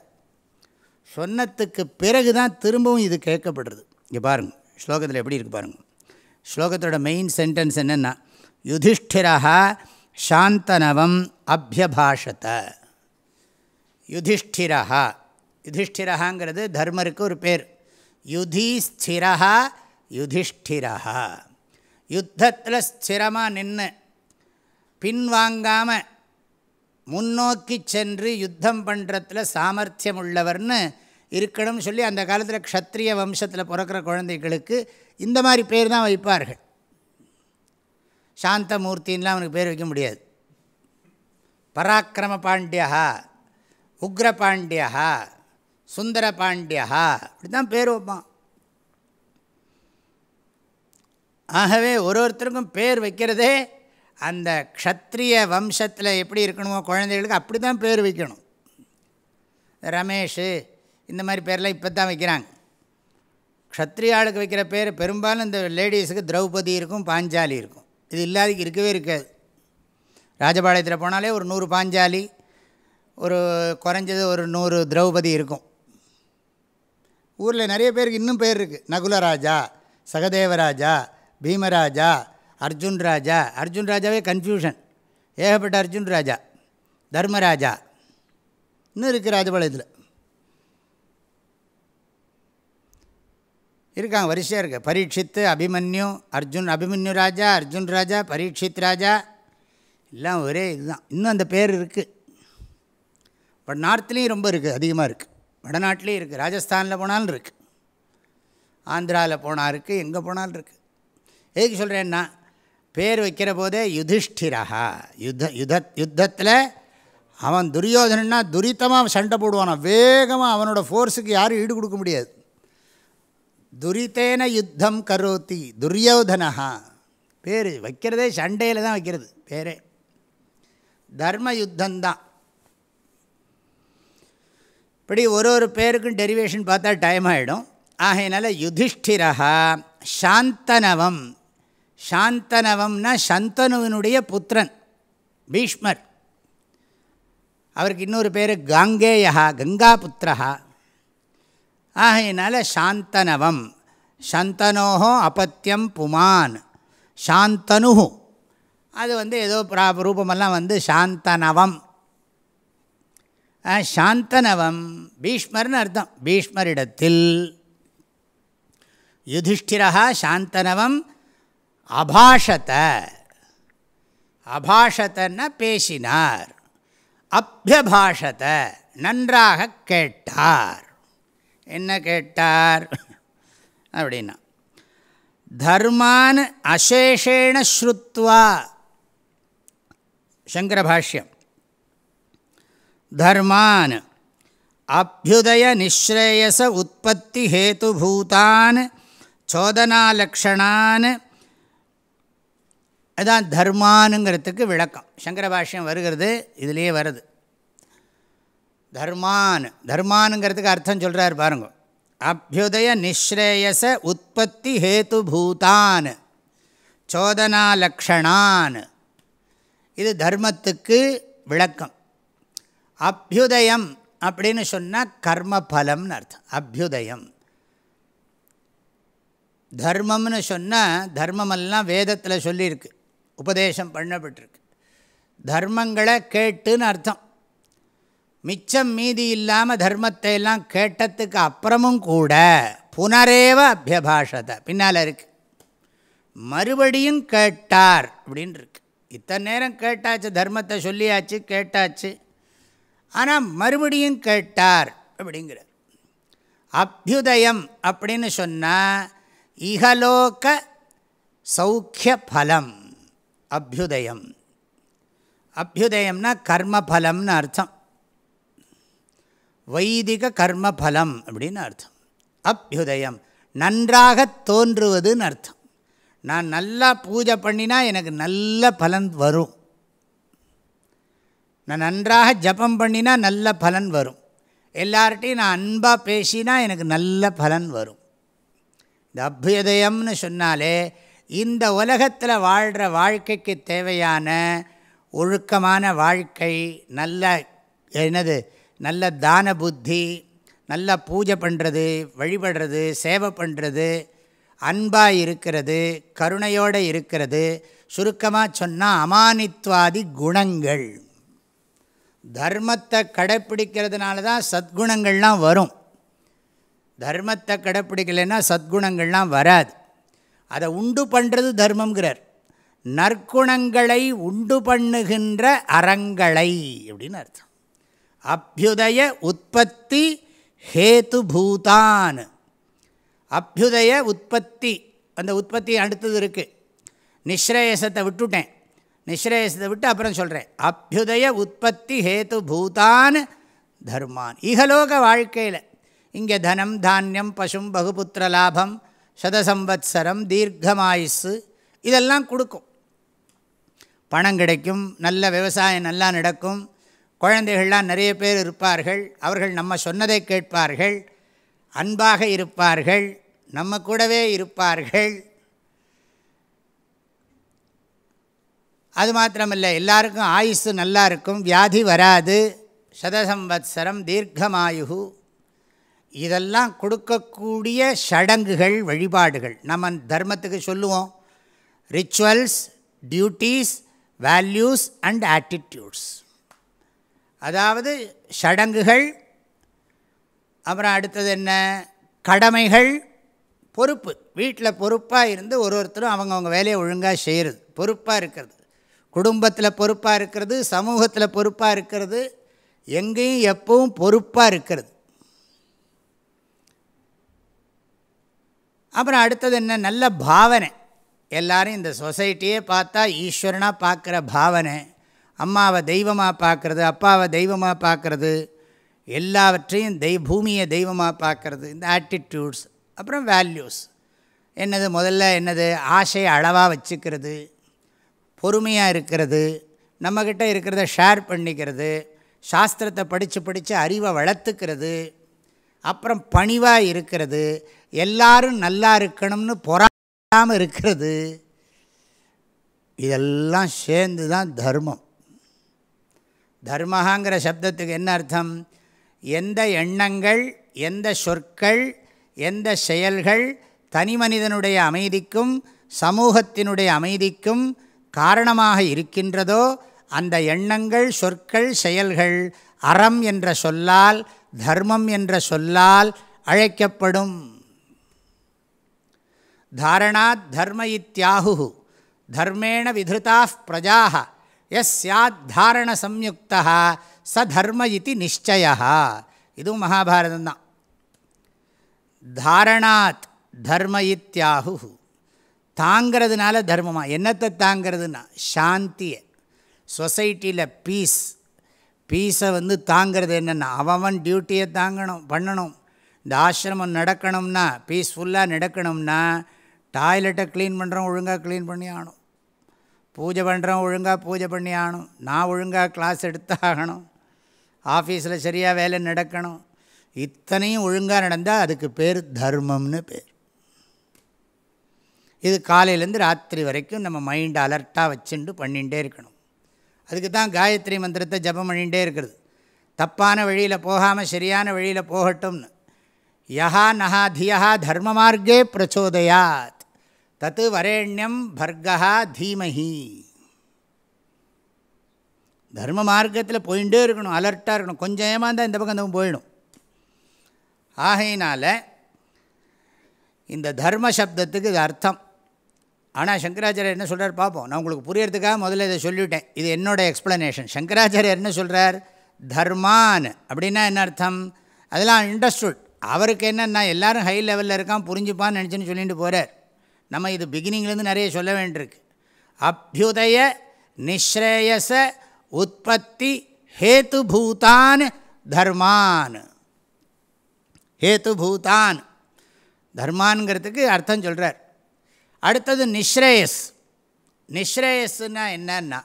சொன்னத்துக்கு பிறகு தான் திரும்பவும் இது கேட்கப்படுறது. இங்கே பாருங்கள் ஸ்லோகத்தில் எப்படி இருக்குது பாருங்கள் ஸ்லோகத்தோட மெயின் சென்டென்ஸ் என்னென்னா யுதிஷ்டிரா சாந்தனவம் அபியபாஷத்தை யுதிஷ்டிரஹா. யுதிஷ்டிரஹாங்கிறது தர்மருக்கு ஒரு பேர். யுதிஸ்திரா யுதிஷ்டிரஹா. யுத்தத்தில் ஸ்திரமாக நின்று பின்வாங்காமல் முன்னோக்கி சென்று யுத்தம் பண்ணுறதுல சாமர்த்தியம் உள்ளவர்னு இருக்கணும்னு சொல்லி அந்த காலத்தில் க்ஷத்ரிய வம்சத்தில் பிறக்கிற குழந்தைகளுக்கு இந்த மாதிரி பேர் தான் வைப்பார்கள். சாந்தமூர்த்தின்லாம் அவனுக்கு பேர் வைக்க முடியாது. பராக்கிரம பாண்டியா உக்ரபாண்டியா சுந்தர பாண்டியா இப்படி தான் பேர் வைப்பான். ஆகவே ஒரு ஒருத்தருக்கும் பேர் வைக்கிறதே அந்த க்ஷத்ரிய வம்சத்தில் எப்படி இருக்கணுமோ குழந்தைகளுக்கு அப்படி தான் பேர் வைக்கணும். ரமேஷ் இந்த மாதிரி பேர்லாம் இப்போ தான் வைக்கிறாங்க க்ஷத்ரியாளுக்கு வைக்கிற பேர் பெரும்பாலும் இந்த லேடிஸுக்கு திரௌபதி இருக்கும் பாஞ்சாலி இருக்கும். இது இல்லாதக்கு இருக்கவே இருக்காது. ராஜபாளையத்தில் போனாலே ஒரு நூறு பாஞ்சாலி ஒரு குறைஞ்சது ஒரு நூறு திரௌபதி இருக்கும். ஊரில் நிறைய பேருக்கு இன்னும் பேர் இருக்குது நகுலராஜா சகதேவராஜா பீமராஜா அர்ஜுன் ராஜா. அர்ஜுன் ராஜாவே கன்ஃபியூஷன் ஏகப்பட்ட அர்ஜுன் ராஜா தர்மராஜா இன்னும் இருக்குது ராஜபாளையத்தில். இருக்காங்க வரிசையாக இருக்கு. பரீட்சித்து அபிமன்யு அர்ஜுன் அபிமன்யு ராஜா அர்ஜுன் ராஜா பரீட்சித் ராஜா. எல்லாம் ஒரே இதுதான். இன்னும் அந்த பேர் இருக்குது பட் நார்த்லேயும் ரொம்ப இருக்குது அதிகமாக இருக்குது வடநாட்டிலையும் இருக்குது ராஜஸ்தானில் போனாலும் இருக்குது ஆந்திராவில் போனால் இருக்குது எங்கே போனாலும் இருக்குது எதுக்கு சொல்கிறேன்னா பேர் வைக்கிற போதே யுதிஷ்டிரஹா. யுத்த யுத யுத்தத்தில் அவன் துரியோதனன்னா துரித்தமாக சண்டை போடுவான். வேகமாக அவனோட ஃபோர்ஸுக்கு யாரும் ஈடு கொடுக்க முடியாது. துரித்தேன யுத்தம் கரோத்தி துரியோதனஹா. பேர் வைக்கிறதே சண்டையில் தான் வைக்கிறது பேரே. தர்ம யுத்தந்தான் இப்படி ஒரு ஒரு பேருக்கும் டெரிவேஷன் பார்த்தா டைம் ஆகிடும் ஆகையினால யுதிஷ்டிரா சாந்தனவம். சாந்தனவம்னா சந்தனுவினுடைய புத்திரன் பீஷ்மர். அவருக்கு இன்னொரு பேர் காங்கேயா கங்கா புத்திரா ஆகையினால சாந்தனவம். சந்தனோஹோ அபத்தியம் புமான். சாந்தனு அது வந்து ஏதோ பிரா ரூபமெல்லாம் வந்து சாந்தனவம். சாந்தனவம் பீஷ்மர்னு அர்த்தம். பீஷ்மரிடத்தில் யுதிஷ்டிரா சாந்தனவம் அபாஷத அபாஷத்தன்னா பேசினார். அபியபாஷத நன்றாக கேட்டார். என்ன கேட்டார்? அப்படின்னா தர்மான் அசேஷேண ஸ்ருத்வா. சங்கரபாஷ்யம். தர்மான் அபியுதய நிஸ்ரேயச உற்பத்தி ஹேதுபூதான் சோதனாலக்ஷணான் அதுதான் தர்மானுங்கிறதுக்கு விளக்கம். சங்கர பாஷ்யம் வருகிறது இதுலேயே வருது. தர்மான் தர்மானுங்கிறதுக்கு அர்த்தம் சொல்கிறார் பாருங்க. அபியுதய நிஸ்ரேயச உற்பத்தி ஹேதுபூதான் சோதனாலக்ஷணான். இது தர்மத்துக்கு விளக்கம். அபியுதயம் அப்படின்னு சொன்னால் கர்மபலம்னு அர்த்தம். அபியுதயம். தர்மம்னு சொன்னால் தர்மமெல்லாம் வேதத்தில் சொல்லியிருக்கு. உபதேசம் பண்ணப்பட்டிருக்கு. தர்மங்களை கேட்டுன்னு அர்த்தம். மிச்சம் மீதி இல்லாமல் தர்மத்தை எல்லாம் கேட்டதுக்கு அப்புறமும் கூட புனரேவ அபியபாஷத்தை பின்னால் இருக்கு. மறுபடியும் கேட்டார் அப்படின்னு இருக்கு இத்தனை நேரம் கேட்டாச்சு தர்மத்தை சொல்லியாச்சு கேட்டாச்சு. ஆனால் மறுபடியும் கேட்டார் அப்படிங்கிறார். அபியுதயம் அப்படின்னு சொன்னால் இகலோக சௌக்கிய பலம் அபியுதயம். அபியுதயம்னா கர்மபலம்னு அர்த்தம். வைதிக கர்மபலம் அப்படின்னு அர்த்தம். அபியுதயம் நன்றாக தோன்றுவதுன்னு அர்த்தம். நான் நல்லா பூஜை பண்ணினா எனக்கு நல்ல பலன் வரும். நான் நன்றாக ஜபம் பண்ணினா நல்ல பலன் வரும். எல்லார்ட்டையும் நான் அன்பாக பேசினா எனக்கு நல்ல பலன் வரும். இந்த அபியுதயம்னு சொன்னாலே இந்த உலகத்தில் வாழ்கிற வாழ்க்கைக்கு தேவையான ஒழுக்கமான வாழ்க்கை நல்ல என்னது நல்ல தான புத்தி நல்ல பூஜை பண்ணுறது வழிபடுறது சேவை பண்ணுறது அன்பாக இருக்கிறது கருணையோடு இருக்கிறது சுருக்கமாக சொன்னால் அமானித்வாதி குணங்கள். தர்மத்தை கடைப்பிடிக்கிறதுனால தான் சத்குணங்கள்லாம் வரும். தர்மத்தை கடைப்பிடிக்கலைன்னா சத்குணங்கள்லாம் வராது. அதை உண்டு பண்ணுறது தர்மங்கிறார் நற்குணங்களை உண்டு பண்ணுகின்ற அறங்களை அப்படின்னு அர்த்தம். அபியுதய உற்பத்தி ஹேத்து பூதான். அபியுதய உற்பத்தி அந்த உற்பத்தி அடுத்தது இருக்குது நிஸ்ரேயசத்தை விட்டுட்டேன். நிஸ்ரேயசத்தை விட்டு அப்புறம் சொல்கிறேன் அபியுதய உற்பத்தி ஹேத்து பூதான் தர்மான். இகலோக வாழ்க்கையில் இங்கே தனம் தானியம் பசும் பகுபுத்திர லாபம் சதசம்பத்சரம் தீர்க்கமாயுசு இதெல்லாம் கொடுக்கும். பணம் கிடைக்கும் நல்ல விவசாயம் நல்லா நடக்கும். குழந்தைகள்லாம் நிறைய பேர் இருப்பார்கள். அவர்கள் நம்ம சொன்னதை கேட்பார்கள். அன்பாக இருப்பார்கள். நம்ம கூடவே இருப்பார்கள். அது மாத்திரமில்லை எல்லாருக்கும் ஆயுசு நல்லா இருக்கும் வியாதி வராது சதசம்வத்சரம் தீர்க்கமாயு இதெல்லாம் கொடுக்கக்கூடிய சடங்குகள் வழிபாடுகள். நம்ம தர்மத்துக்கு சொல்லுவோம் rituals duties values and attitudes அதாவது சடங்குகள் அப்புறம் அடுத்தது என்ன? கடமைகள் பொறுப்பு. வீட்டில் பொறுப்பாக இருந்து ஒரு ஒருத்தரும் அவங்கவுங்க வேலையை ஒழுங்காக செய்கிறது பொறுப்பாக இருக்கிறது. குடும்பத்தில் பொறுப்பாக இருக்கிறது சமூகத்தில் பொறுப்பாக இருக்கிறது எங்கேயும் எப்பவும் பொறுப்பாக இருக்கிறது. அப்புறம் அடுத்தது என்ன? நல்ல பாவனை. எல்லோரும் இந்த சொசைட்டியே பார்த்தா ஈஸ்வரனாக பார்க்குற பாவனை. அம்மாவை தெய்வமாக பார்க்குறது அப்பாவை தெய்வமாக பார்க்குறது எல்லாவற்றையும் தெய் பூமியை தெய்வமாக பார்க்குறது. இந்த ஆட்டிடியூட்ஸ் அப்புறம் வேல்யூஸ் என்னது முதல்ல என்னது? ஆசையை அளவாக வச்சுக்கிறது. பொறுமையாக இருக்கிறது நம்மக்கிட்ட இருக்கிறத ஷேர் பண்ணிக்கிறது சாஸ்திரத்தை படித்து படித்து அறிவை வளர்த்துக்கிறது அப்புறம் பணிவாக இருக்கிறது எல்லாரும் நல்லா இருக்கணும்னு பொறாமல் இருக்கிறது இதெல்லாம் சேர்ந்து தான் தர்மம். தர்மஹாங்கிற சப்தத்துக்கு என்ன அர்த்தம்? எந்த எண்ணங்கள் எந்த சொற்கள் எந்த செயல்கள் தனி மனிதனுடைய அமைதிக்கும் சமூகத்தினுடைய அமைதிக்கும் காரணமாக இருக்கின்றதோ அந்த எண்ணங்கள் சொற்கள் செயல்கள் அறம் என்ற சொல்லால் தர்மம் என்ற சொல்லால் அழைக்கப்படும். தாரணாத் தர்ம இத்தியாகு தர்மேண விதிருத்தா பிரஜா எஸ் சாத் தாரண சம்யுக்தா ச தர்ம இது நிச்சய இதுவும் மகாபாரதம்தான். தாரணாத் தர்ம இத்தியாகு தாங்கிறதுனால தர்மமாக என்னத்தை தாங்கிறதுனா சாந்தியை சொசைட்டியில் பீஸ். பீஸை வந்து தாங்கிறது என்னென்னா அவன் டியூட்டியை தாங்கணும் பண்ணணும். இந்த ஆசிரமம் நடக்கணும்னா பீஸ்ஃபுல்லாக நடக்கணும்னா டாய்லெட்டை க்ளீன் பண்ணுறோம் ஒழுங்காக க்ளீன் பண்ணி ஆகணும். பூஜை பண்ணுறோம் ஒழுங்காக பூஜை பண்ணி ஆகணும். நான் ஒழுங்காக கிளாஸ் எடுத்தாகணும். ஆஃபீஸில் சரியாக வேலை நடக்கணும். இத்தனையும் ஒழுங்காக நடந்தால் அதுக்கு பேர் தர்மம்னு பேர். இது காலையிலேருந்து ராத்திரி வரைக்கும் நம்ம மைண்ட் அலர்ட்டாக வச்சுண்டு பண்ணிகிட்டே இருக்கணும். அதுக்கு தான் காயத்ரி மந்திரத்தை ஜபம் பண்ணிகிட்டே இருக்கிறது. தப்பான வழியில் போகாமல் சரியான வழியில் போகட்டும்னு. யஹா நஹா தியா தர்ம மார்க்கே பிரச்சோதயாத். தத்து வரேண்யம் பர்கா தீமஹி. தர்ம மார்க்கத்தில் போயிட்டே இருக்கணும் அலர்ட்டாக இருக்கணும். கொஞ்சம் ஏமாந்தால் இந்த பக்கம் அந்த போயிடும். ஆகையினால் இந்த தர்ம சப்தத்துக்கு இது அர்த்தம். ஆனால் சங்கராச்சாரியர் என்ன சொல்கிறார் பார்ப்போம் நான் உங்களுக்கு புரியறதுக்காக முதல்ல இதை சொல்லிவிட்டேன். இது என்னோடய எக்ஸ்ப்ளனேஷன் சங்கராச்சாரியர் என்ன சொல்கிறார் தர்மான் அப்படின்னா என்ன அர்த்தம்? அதெல்லாம் இண்டஸ்ட்ரூட் அவருக்கு என்னென்னா எல்லோரும் ஹை லெவலில் இருக்கான் புரிஞ்சுப்பான்னு நினச்சின்னு சொல்லிட்டு போகிறார் நம்ம இது பிகினிங்லேருந்து நிறைய சொல்ல வேண்டியிருக்கு. அபியுதய நிஸ்ரேயச உற்பத்தி ஹேத்துபூதான் தர்மான். ஹேத்துபூதான். தர்மான்ங்கிறதுக்கு அர்த்தம் சொல்கிறார் அடுத்தது நிஸ்ரேயஸ் நிஸ்ரேயஸ்னா என்னன்னா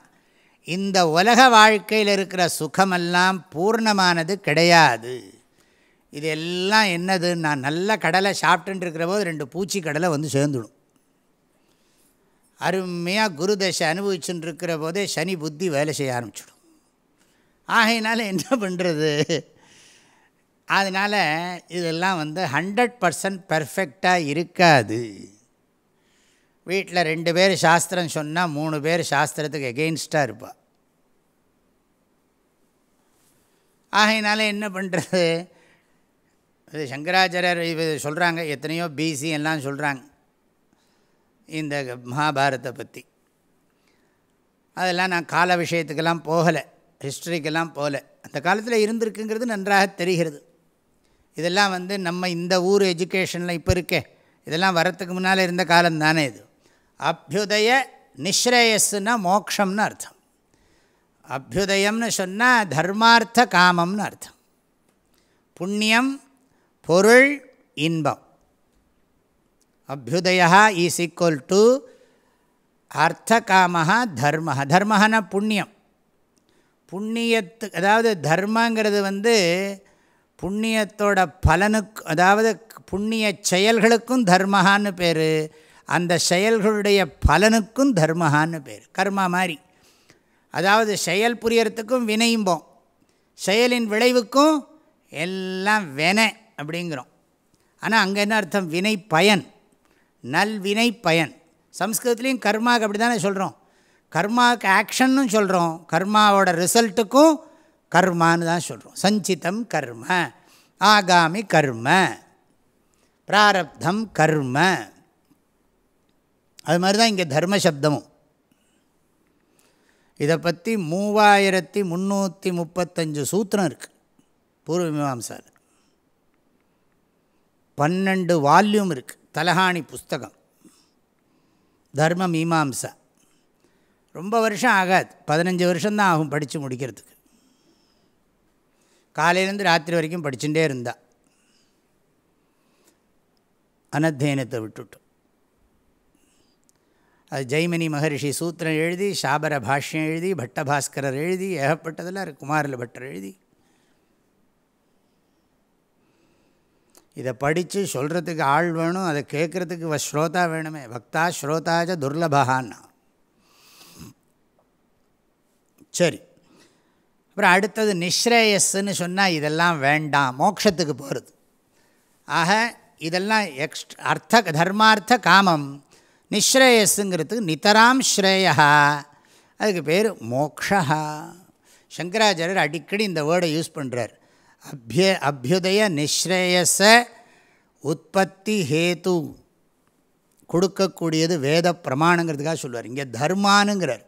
இந்த உலக வாழ்க்கையில் இருக்கிற சுகமெல்லாம் பூர்ணமானது கிடையாது. இது எல்லாம் என்னது நான் நல்ல கடலை சாப்பிட்டுருக்கிற போது ரெண்டு பூச்சி கடலை வந்து சேர்ந்துடும். அருமையாக குரு தசை அனுபவிச்சுன்னு இருக்கிற போதே சனி புத்தி வேலை செய்ய ஆரம்பிச்சிடும். ஆகையினால என்ன பண்ணுறது அதனால் இதெல்லாம் வந்து ஹண்ட்ரட் பர்சன்ட் பர்ஃபெக்டாக இருக்காது. வீட்டில் ரெண்டு பேர் சாஸ்திரம் சொன்னால் மூணு பேர் சாஸ்திரத்துக்கு எகெயின்ஸ்டாக இருப்பாள் ஆகையினால என்ன பண்ணுறது இது சங்கராச்சாரியர் இது சொல்கிறாங்க எத்தனையோ பிசி எல்லாம் சொல்கிறாங்க இந்த மகாபாரத்தை பற்றி அதெல்லாம் நான் கால விஷயத்துக்கெல்லாம் போகலை. ஹிஸ்டரிக்கெல்லாம் போகலை. அந்த காலத்தில் இருந்திருக்குங்கிறது நன்றாக தெரிகிறது. இதெல்லாம் வந்து நம்ம இந்த ஊர் எஜுகேஷனில் இப்போ இருக்கே. இதெல்லாம் வரத்துக்கு முன்னால் இருந்த காலம் தானே இது. அபியுதய நிஸ்ரேயஸ்னா மோக்ஷம்னு அர்த்தம். அபியுதயம்னு சொன்னால் தர்மார்த்த காமம்னு அர்த்தம். புண்ணியம் பொருள் இன்பம். அபியுதயா ஈஸ் ஈக்குவல் டு அர்த்தகாமஹா தர்ம தர்மஹன புண்ணியம். புண்ணியத்து அதாவது தர்மங்கிறது வந்து புண்ணியத்தோட பலனுக்கு அதாவது புண்ணிய செயல்களுக்கும் தர்மஹான்னு பேர். அந்த செயல்களுடைய பலனுக்கும் தர்மஹான்னு பேர் கர்மா மாதிரி அதாவது செயல் புரியறதுக்கும் வினையும்போம் செயலின் விளைவுக்கும் எல்லாம் வினை அப்படிங்கிறோம். ஆனால் அங்கே என்ன அர்த்தம்? வினை பயன். நல்வினை பயன். சம்ஸ்கிருதத்துலேயும் கர்மாவுக்கு அப்படி தானே சொல்கிறோம் கர்மாவுக்கு ஆக்ஷன்னு சொல்கிறோம் கர்மாவோட ரிசல்ட்டுக்கும் கர்மான்னு தான் சொல்கிறோம் சஞ்சிதம் கர்ம ஆகாமி கர்ம பிராரப்தம் கர்ம. அது மாதிரி தான் இங்கே தர்ம சப்தமும் இதை பற்றி மூவாயிரத்தி முந்நூற்றி முப்பத்தஞ்சு சூத்திரம் இருக்குது பூர்வ மீமாம்சாவில் பன்னெண்டு வால்யூம் இருக்குது தலஹாணி புஸ்தகம் தர்ம மீமாம்சா. ரொம்ப வருஷம் ஆகாது பதினஞ்சு வருஷம்தான் ஆகும் படித்து முடிக்கிறதுக்கு. காலையிலேருந்து ராத்திரி வரைக்கும் படிச்சுட்டே இருந்தா. அனத்தியனத்தை விட்டுட்டு. அது ஜெய்மினி மகரிஷி சூத்திரம் எழுதி சாபர பாஷ்யம் எழுதி பட்டபாஸ்கரர் எழுதி ஏகப்பட்டதெல்லாம் குமாரில் பட்டர் எழுதி. இதை படித்து சொல்கிறதுக்கு ஆள் வேணும் அதை கேட்குறதுக்கு ஸ்ரோதா வேணுமே. பக்தா ஸ்ரோதாஜ துர்லபகான்னா சரி. அப்புறம் அடுத்தது நிஸ்ரேயஸ்ன்னு சொன்னால் இதெல்லாம் வேண்டாம் மோட்சத்துக்கு போகிறது ஆக இதெல்லாம் எக்ஸ்ட் அர்த்த தர்மார்த்த காமம். நிஸ்ரேயஸுங்கிறதுக்கு நிதராம் ஸ்ரேயா. அதுக்கு பேர் மோக்ஷா. சங்கராச்சாரியர் அடிக்கடி இந்த வேர்டை யூஸ் பண்ணுறார் அபிய அபியுதய நிஸ்ரேயச உற்பத்தி ஹேத்து கொடுக்கக்கூடியது வேத பிரமாணங்கிறதுக்காக சொல்லுவார். இங்கே தர்மானுங்கிறார்.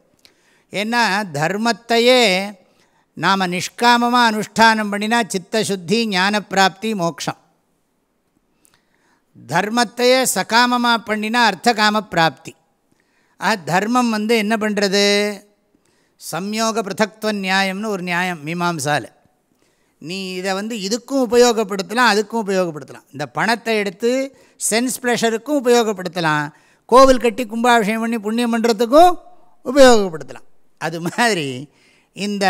ஏன்னா தர்மத்தையே நாம் நிஷ்காமமாக அனுஷ்டானம் பண்ணினா சித்தசுத்தி ஞானப்பிராப்தி மோக்ஷம். தர்மத்தையே சகாமமாக பண்ணினா அர்த்தகாம பிராப்தி. ஆ தர்மம் வந்து என்ன பண்ணுறது சம்யோக பிருத்தக்துவ நியாயம்னு ஒரு நியாயம் மீமாம்சாவில் நீ இதை வந்து இதுக்கும் உபயோகப்படுத்தலாம் அதுக்கும் உபயோகப்படுத்தலாம். இந்த பணத்தை எடுத்து சென்ஸ் ப்ளஷருக்கும் உபயோகப்படுத்தலாம். கோவில் கட்டி கும்பாபிஷேகம் பண்ணி புண்ணியம் பண்ணுறதுக்கும் உபயோகப்படுத்தலாம். அது மாதிரி இந்த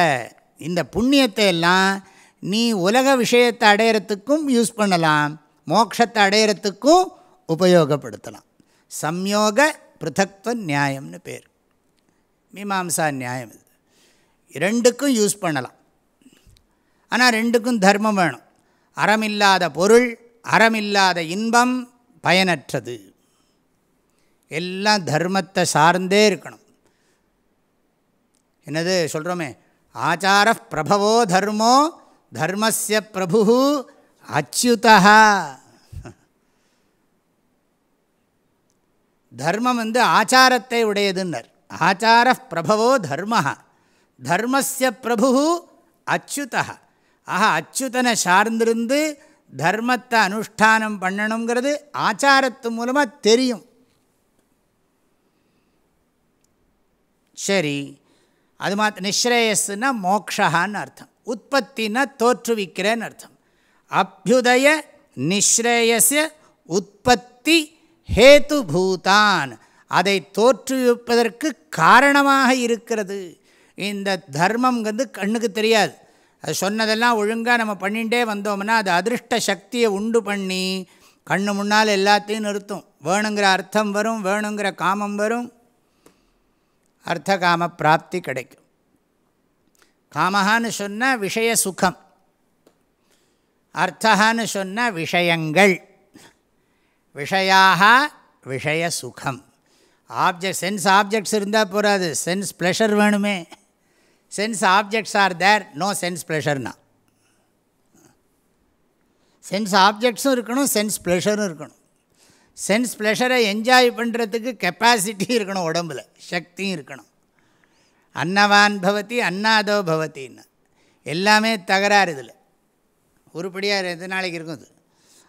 இந்த புண்ணியத்தை எல்லாம் நீ உலக விஷயத்தை அடையிறதுக்கும் யூஸ் பண்ணலாம். மோட்சத்தை அடையிறதுக்கும் உபயோகப்படுத்தலாம். சம்யோக பிருத்தக்துவ நியாயம்னு பேர். மீமாம்சா நியாயம் இது. ரெண்டுக்கும் யூஸ் பண்ணலாம். ஆனால் ரெண்டுக்கும் தர்மம் வேணும். அறமில்லாத பொருள் அறமில்லாத இன்பம் பயனற்றது. எல்லாம் தர்மத்தை சார்ந்தே இருக்கணும். என்னது சொல்கிறோமே ஆச்சார பிரபவோ தர்மோ தர்மஸ்ய பிரபு அச்சுதா தர்மம் வந்து ஆச்சாரத்தை உடையதுன்னர். ஆச்சார பிரபவோ தர்ம தர்மஸ்ய பிரபு அச்சுதா ஆக அச்சுதனை சார்ந்திருந்து தர்மத்தை அனுஷ்டானம் பண்ணணுங்கிறது ஆச்சாரத்து மூலமாக தெரியும். சரி அது மாத்திர நிஸ்ரேயஸ்னா மோக்ஷான்னு அர்த்தம். உற்பத்தின்னா தோற்றுவிக்கிறேன்னு அர்த்தம். அபியுதய நிஸ்ரேயச உற்பத்தி ஹேத்து பூதான் அதை தோற்றுவிப்பதற்கு காரணமாக இருக்கிறது. இந்த தர்மம் வந்து கண்ணுக்கு தெரியாது. அது சொன்னதெல்லாம் ஒழுங்காக நம்ம பண்ணிகிட்டே வந்தோம்னா அது அதிருஷ்ட சக்தியை உண்டு பண்ணி கண்ணு முன்னால் எல்லாத்தையும் நிறுத்தும். வேணுங்கிற அர்த்தம் வரும் வேணுங்கிற காமம் வரும். அர்த்த காம பிராப்தி கிடைக்கும். காமஹான்னு சொன்னால் விஷய சுகம். அர்த்தகான்னு சொன்னால் விஷயங்கள். விஷயாக விஷய சுகம் ஆப்ஜெக்ட் சென்ஸ் ஆப்ஜெக்ட்ஸ் இருந்தால் போகாது சென்ஸ் ப்ளஷர் வேணுமே sense objects are there no sense ப்ளஷர்னா sense ஆப்ஜெக்ட்ஸும் இருக்கணும் சென்ஸ் ப்ளஷரும் இருக்கணும். சென்ஸ் ப்ளஷரை என்ஜாய் பண்ணுறதுக்கு கெப்பாசிட்டி இருக்கணும் உடம்பில். சக்தியும் இருக்கணும். அன்னவான் பவதி அன்னாதோ பவத்தின்னு எல்லாமே தகராறு இதில். உருப்படியாக எத்தனை நாளைக்கு இருக்கும் அது.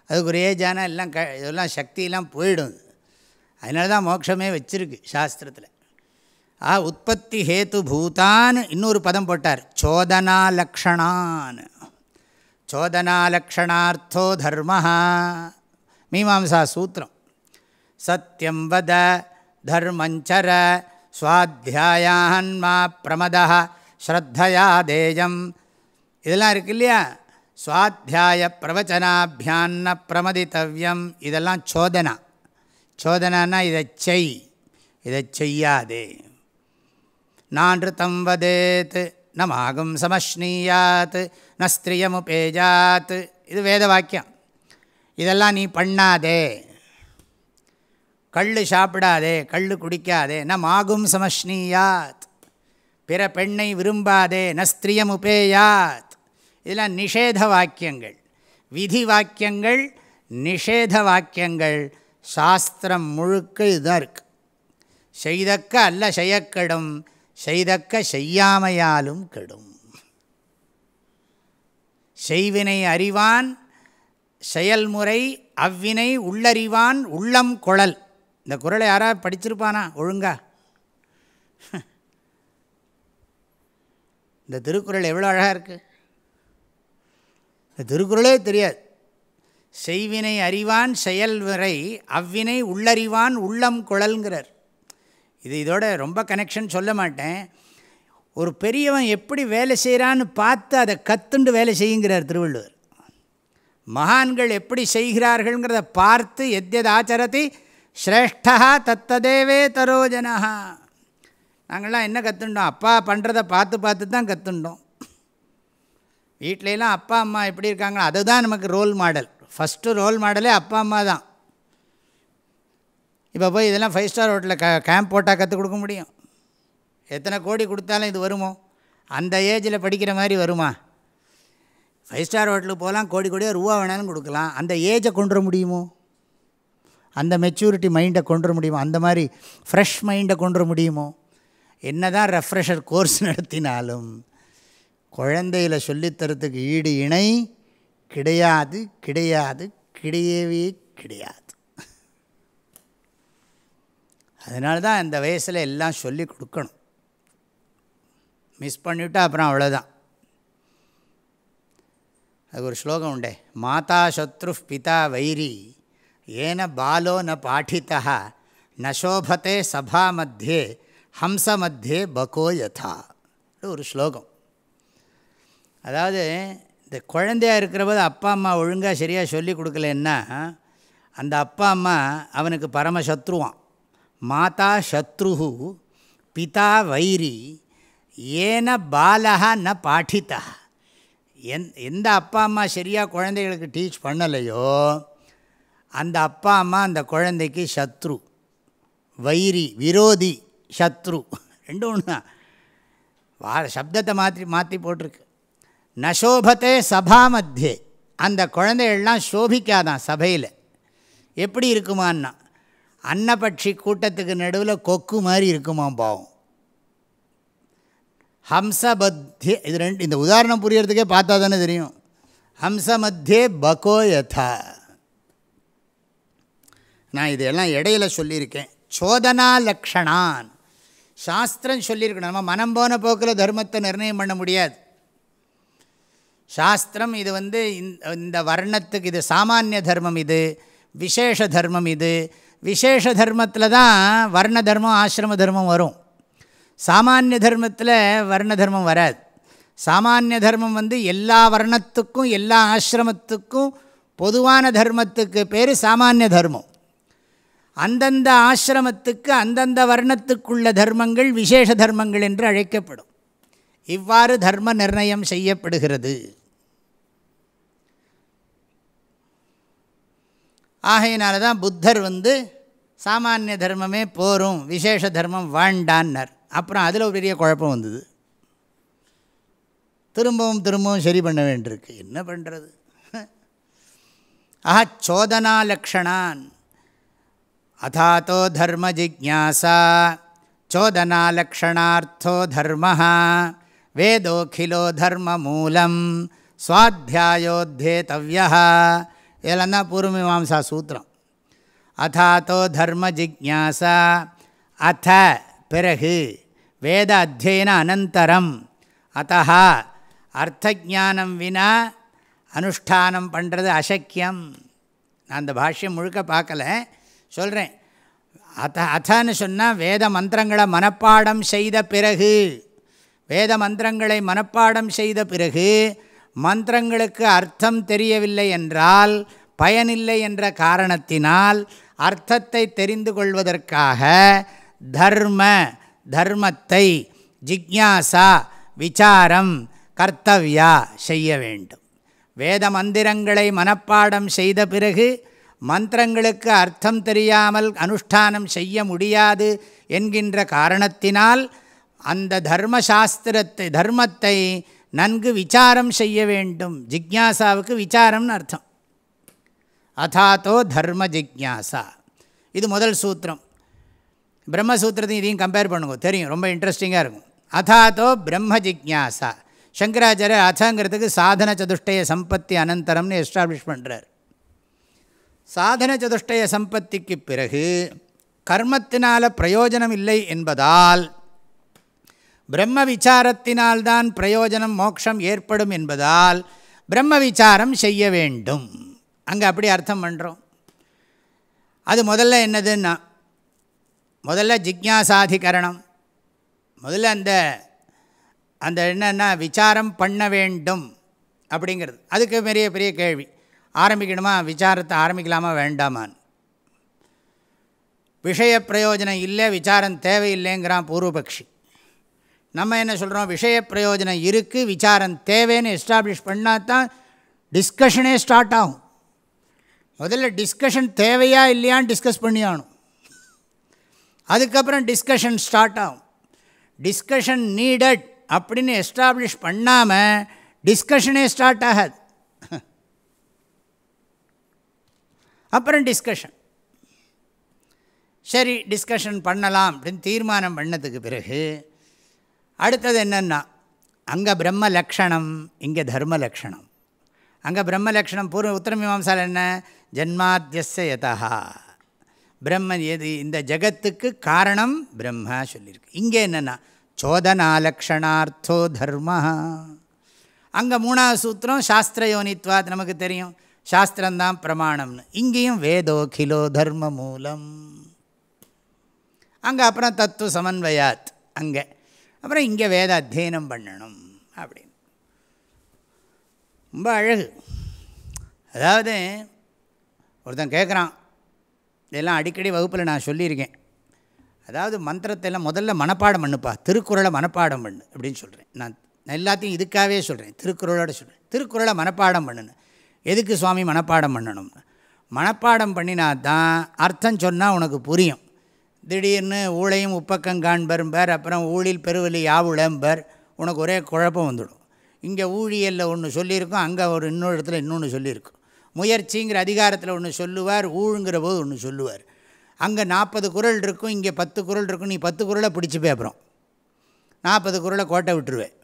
அதுக்கு ஒரு ஏஜான எல்லாம் க இதெல்லாம் சக்தியெல்லாம் போயிடும் அது. அதனால தான் மோட்சமே வச்சுருக்கு சாஸ்திரத்தில். ஆ உற்பத்தி ஹேத்து பூதான் இன்னொரு பதம் போட்டார். சோதனா லக்ஷணான். சோதனா லக்ஷணார்த்தோ தர்ம மீமாம்சா சூத்திரம். சத்தியம் வத தர்மஞ்சர சுவாத்தியாயான்மா பிரமதா ஸ்ரத்தையா தேயம். இதெல்லாம் இருக்கு இல்லையா? சுவாத்தியாய பிரவச்சனாபியான்ன பிரமதித்தவ்யம். இதெல்லாம் சோதனா. சோதனான்னா இதை செய். இதை செய்யாதே. நான்ருத்தம் வதேத். நமாகும் சமஷ்னீயாத் ந ஸ்திரியமுபேஜாத். இது வேத வாக்கியம். இதெல்லாம் நீ பண்ணாதே. கல் சாப்பிடாதே. கல் குடிக்காதே. ந மாகும் சமஷ்னீயாத் பிற பெண்ணை விரும்பாதே. ந ஸ்திரியம் உபேயாத் இதெல்லாம் நிஷேத வாக்கியங்கள் விதி வாக்கியங்கள் நிஷேத வாக்கியங்கள் சாஸ்திரம் முழுக்க இதுதான் இருக்குது செய்தக்க அல்ல செய்யக்கெடும் செய்தக்க செய்யாமையாலும் கெடும். செய்வினை அறிவான் செயல்முறை அவ்வினை உள்ளறிவான் உள்ளம் குழல். இந்த குரலை யாராவது படிச்சிருப்பானா ஒழுங்கா? இந்த திருக்குறள் எவ்வளோ அழகாக இருக்குது இந்த திருக்குறளே தெரியாது. செய்வினை அறிவான் செயல்முறை அவ்வினை உள்ளறிவான் உள்ளம் குழல்ங்கிறார் இது இதோட ரொம்ப கனெக்ஷன் சொல்ல மாட்டேன். ஒரு பெரியவன் எப்படி வேலை செய்கிறான்னு பார்த்து அதை கத்துண்டு வேலை செய்யுங்கிறார் திருவள்ளுவர். மகான்கள் எப்படி செய்கிறார்கள்ங்கிறத பார்த்து எத்யத் ஆச்சரதி? ஸ்ரேஷ்டா தத்ததேவே தரோஜனா நாங்கள்லாம் என்ன கற்றுண்டோம் அப்பா பண்ணுறத பார்த்து பார்த்து தான் கற்றுண்டோம் வீட்டிலலாம் அப்பா அம்மா எப்படி இருக்காங்களோ அதுதான் நமக்கு ரோல் மாடல் ஃபஸ்ட்டு ரோல் மாடலே அப்பா அம்மா தான். இப்போ போய் இதெல்லாம் ஃபைவ் ஸ்டார் ஹோட்டலில் க கேம்ப் போட்டால் கற்றுக் கொடுக்க முடியும். எத்தனை கோடி கொடுத்தாலும் இது வருமோ? அந்த ஏஜில் படிக்கிற மாதிரி வருமா? ஃபைவ் ஸ்டார் ஹோட்டலுக்கு போகலாம் கோடி கோடியாக ரூபா வேணாலும் கொடுக்கலாம். அந்த ஏஜை கொண்டு வர முடியுமோ? அந்த மெச்சூரிட்டி மைண்டை கொண்டு வர முடியுமோ? அந்த மாதிரி ஃப்ரெஷ் மைண்டை கொண்டு வர முடியுமோ? என்ன தான் ரெஃப்ரெஷர் கோர்ஸ் நடத்தினாலும் குழந்தையில் சொல்லித்தரத்துக்கு ஈடு இணை கிடையாது கிடையாது கிடையவே கிடையாது. அதனால தான் இந்த வயசில் எல்லாம் சொல்லி கொடுக்கணும். மிஸ் பண்ணிவிட்டா அப்புறம் அவ்வளோதான் அது ஒரு ஸ்லோகம் உண்டே. மாதா சத்ரு பிதா வைரி ஏன பாலோ ந பாடித்தா ந சோபத்தே சபா மத்தியே ஹம்ச மத்தியே பகோ யதா. ஒரு ஸ்லோகம். அதாவது இந்த குழந்தையாக இருக்கிறபோது அப்பா அம்மா ஒழுங்காக சரியாக சொல்லி கொடுக்கலன்னா அந்த அப்பா அம்மா அவனுக்கு பரமசத்ருவான். மாதா சத்ரு பிதா வைரி ஏன பாலகா ந பாட்டித்தா எந் எந்த அப்பா அம்மா சரியாக குழந்தைகளுக்கு டீச் பண்ணலையோ அந்த அப்பா அம்மா அந்த குழந்தைக்கு சத்ரு. வைரி விரோதி சத்ரு. ரெண்டும் ஒன்று தான் வா சப்தத்தை மாற்றி மாற்றி போட்டிருக்கு. நசோபத்தே சபா மத்தியே அந்த குழந்தைகள்லாம் சோபிக்காதான் சபையில். எப்படி இருக்குமான்னா அன்னபட்சி கூட்டத்துக்கு நடுவில் கொக்கு மாதிரி இருக்குமாம் பாவம். ஹம்சபத்திய இது ரெண்டு இந்த உதாரணம் புரியறதுக்கே பார்த்தா தானே தெரியும். ஹம்சமத்தியே பகோ பகோயதா நான் இதையெல்லாம் இடையில சொல்லியிருக்கேன். சோதனா லக்ஷணான். சாஸ்திரம் சொல்லியிருக்கணும். நம்ம மனம் போன போக்கில் தர்மத்தை நிர்ணயம் பண்ண முடியாது. சாஸ்திரம் இது வந்து இந்த வர்ணத்துக்கு இது சாமானிய தர்மம் இது விசேஷ தர்மம் இது. விசேஷ தர்மத்தில் தான் வர்ண தர்மம் ஆசிரம தர்மம் வரும். சாமானிய தர்மத்தில் வர்ண தர்மம் வராது. சாமானிய தர்மம் வந்து எல்லா வர்ணத்துக்கும் எல்லா ஆசிரமத்துக்கும் பொதுவான தர்மத்துக்கு பேர் சாமானிய தர்மம். அந்தந்த ஆசிரமத்துக்கு அந்தந்த வர்ணத்துக்குள்ள தர்மங்கள் விசேஷ தர்மங்கள் என்று அழைக்கப்படும். இவ்வாறு தர்ம நிர்ணயம் செய்யப்படுகிறது. ஆகையினால தான் புத்தர் வந்து சாமானிய தர்மமே போரும் விசேஷ தர்மம் வேண்டான்னார். அப்புறம் அதில் ஒரு பெரிய குழப்பம் வந்தது. திரும்பவும் திரும்பவும் சரி பண்ண வேண்டியிருக்கு. என்ன பண்ணுறது ஆஹா சோதனா லக்ஷணான். அதாத்தோ தர்ம ஜிக்யாசா. சோதனாலக்ஷணார்த்தோ தர்ம வேதோக்கிலோ தர்ம மூலம். சுவாத்தியாயோத்தேத்தவிய இதெல்லாம் தான் பூர்வமீமாசா சூத்திரம். அதாத்தோ தர்ம ஜிக்யாசா அத்த பிறகு வேத அத்தியன அனந்தரம். அத்தா அர்த்தஜானம் வினா அனுஷ்டானம் பண்ணுறது அசக்கியம் நான் அந்த பாஷ்யம் முழுக்க பார்க்கல. சொல்கிறேன் அத அத்தன்னு சொன்னால் வேத மந்திரங்களை மனப்பாடம் செய்த பிறகு வேத மந்திரங்களை மனப்பாடம் செய்த பிறகு மந்திரங்களுக்கு அர்த்தம் தெரியவில்லை என்றால் பயனில்லை என்ற காரணத்தினால் அர்த்தத்தை தெரிந்து கொள்வதற்காக தர்ம தர்மத்தை ஜிக்யாசா விசாரம் கர்த்தவ்யா செய்ய வேண்டும். வேத மந்திரங்களை மனப்பாடம் செய்த பிறகு மந்திரங்களுக்கு அர்த்தம் தெரியாமல் அனுஷ்டானம் செய்ய முடியாது என்கின்ற காரணத்தினால் அந்த தர்மசாஸ்திரத்தை தர்மத்தை நன்கு விசாரம் செய்ய வேண்டும். ஜிக்யாசாவுக்கு விசாரம்னு அர்த்தம். அதாத்தோ தர்ம ஜிக்ஞாசா இது முதல் சூத்திரம். பிரம்மசூத்திரத்தையும் இதையும் கம்பேர் பண்ணுங்க. தெரியும். ரொம்ப இன்ட்ரெஸ்டிங்காக இருக்கும். அதாத்தோ பிரம்ம ஜிக்யாசா. சங்கராச்சாரியர் அத்தங்கிறதுக்கு சாதன சதுஷ்டய சம்பத்தி அனந்தரம்னு எஸ்டாப்ளிஷ் பண்ணுறார் சாதன சதுஷ்டய சம்பத்திக்கு பிறகு கர்மத்தினால் பிரயோஜனம் இல்லை என்பதால் பிரம்ம விசாரத்தினால்தான் பிரயோஜனம் மோட்சம் ஏற்படும் என்பதால் பிரம்ம விசாரம் செய்ய வேண்டும். அங்கே அப்படி அர்த்தம் பண்ணுறோம் அது முதல்ல என்னதுன்னா முதல்ல ஜிக்யாசாதிகரணம். முதல்ல அந்த அந்த என்னென்னா விசாரம் பண்ண வேண்டும் அப்படிங்கிறது. அதுக்கு பெரிய பெரிய கேள்வி. ஆரம்பிக்கணுமா? விசாரத்தை ஆரம்பிக்கலாமா? வேண்டாமான்னு. விஷய பிரயோஜனம் இல்லை விசாரம் தேவையில்லைங்கிறான் பூர்வபக்ஷி. நம்ம என்ன சொல்கிறோம் விஷய பிரயோஜனம் இருக்குது விசாரம் தேவைன்னு எஸ்டாப்ளிஷ் பண்ணால் தான் டிஸ்கஷனே ஸ்டார்ட் ஆகும். முதல்ல டிஸ்கஷன் தேவையா இல்லையான்னு டிஸ்கஸ் பண்ணி ஆகணும். அதுக்கப்புறம் டிஸ்கஷன் ஸ்டார்ட் ஆகும். டிஸ்கஷன் நீடட் அப்படின்னு எஸ்டாப்ளிஷ் பண்ணாமல் டிஸ்கஷனே ஸ்டார்ட் ஆகாது. அப்புறம் டிஸ்கஷன் சரி டிஸ்கஷன் பண்ணலாம் அப்படின்னு தீர்மானம் பண்ணதுக்கு பிறகு அடுத்தது என்னென்னா அங்கே பிரம்ம லக்ஷணம் இங்கே தர்ம லக்ஷணம். அங்கே பிரம்ம லக்ஷணம் பூர்வ உத்தரமீமாசால் என்ன? ஜன்மாத்தியச யதா பிரம்ம எது இந்த ஜகத்துக்கு காரணம் பிரம்மா சொல்லியிருக்கு. இங்கே என்னென்னா சோதனாலக்ஷணார்த்தோ தர்ம. அங்கே மூணாவது சூத்திரம் சாஸ்திரயோனித்வாத் நமக்கு தெரியும். சாஸ்திரம்தான் பிரமாணம்னு. இங்கேயும் வேதோகிலோ தர்ம மூலம். அங்கே அப்புறம் தத்துவ சமன்வயாத் அங்கே. அப்புறம் இங்கே வேத அத்தியனம் பண்ணணும் அப்படின்னு. ரொம்ப அழகு. அதாவது ஒருத்தன் கேட்குறான் இதெல்லாம் அடிக்கடி வகுப்பில் நான் சொல்லியிருக்கேன். அதாவது மந்திரத்தை எல்லாம் முதல்ல மனப்பாடம் பண்ணுப்பா திருக்குறளை மனப்பாடம் பண்ணு அப்படின்னு சொல்கிறேன். நான் எல்லாத்தையும் இதுக்காகவே சொல்கிறேன் திருக்குறளோட சொல்கிறேன். திருக்குறளை மனப்பாடம் பண்ணுன்னு. எதுக்கு சுவாமி மனப்பாடம் பண்ணணும்னு மனப்பாடம் பண்ணினா தான் அர்த்தம் சொன்னால் உனக்கு புரியும். திடீர்னு ஊழையும் உப்பக்கம் காண்பரும்பர் அப்புறம் ஊழில் பெருவலி யாவுளம்பர் உனக்கு ஒரே குழப்பம் வந்துடும். இங்கே ஊழியலில் ஒன்று சொல்லியிருக்கோம் அங்கே ஒரு இன்னொரு இடத்துல இன்னொன்று சொல்லியிருக்கும். முயற்சிங்கிற அதிகாரத்தில் ஒன்று சொல்லுவார் ஊழுங்கிற போது ஒன்று சொல்லுவார். அங்கே நாற்பது குரல் இருக்கும் இங்கே பத்து குரல் இருக்கும் நீ பத்து குரலை பிடிச்சிப்பே அப்புறம். நாற்பது குரலை கோட்டை விட்டுருவேன்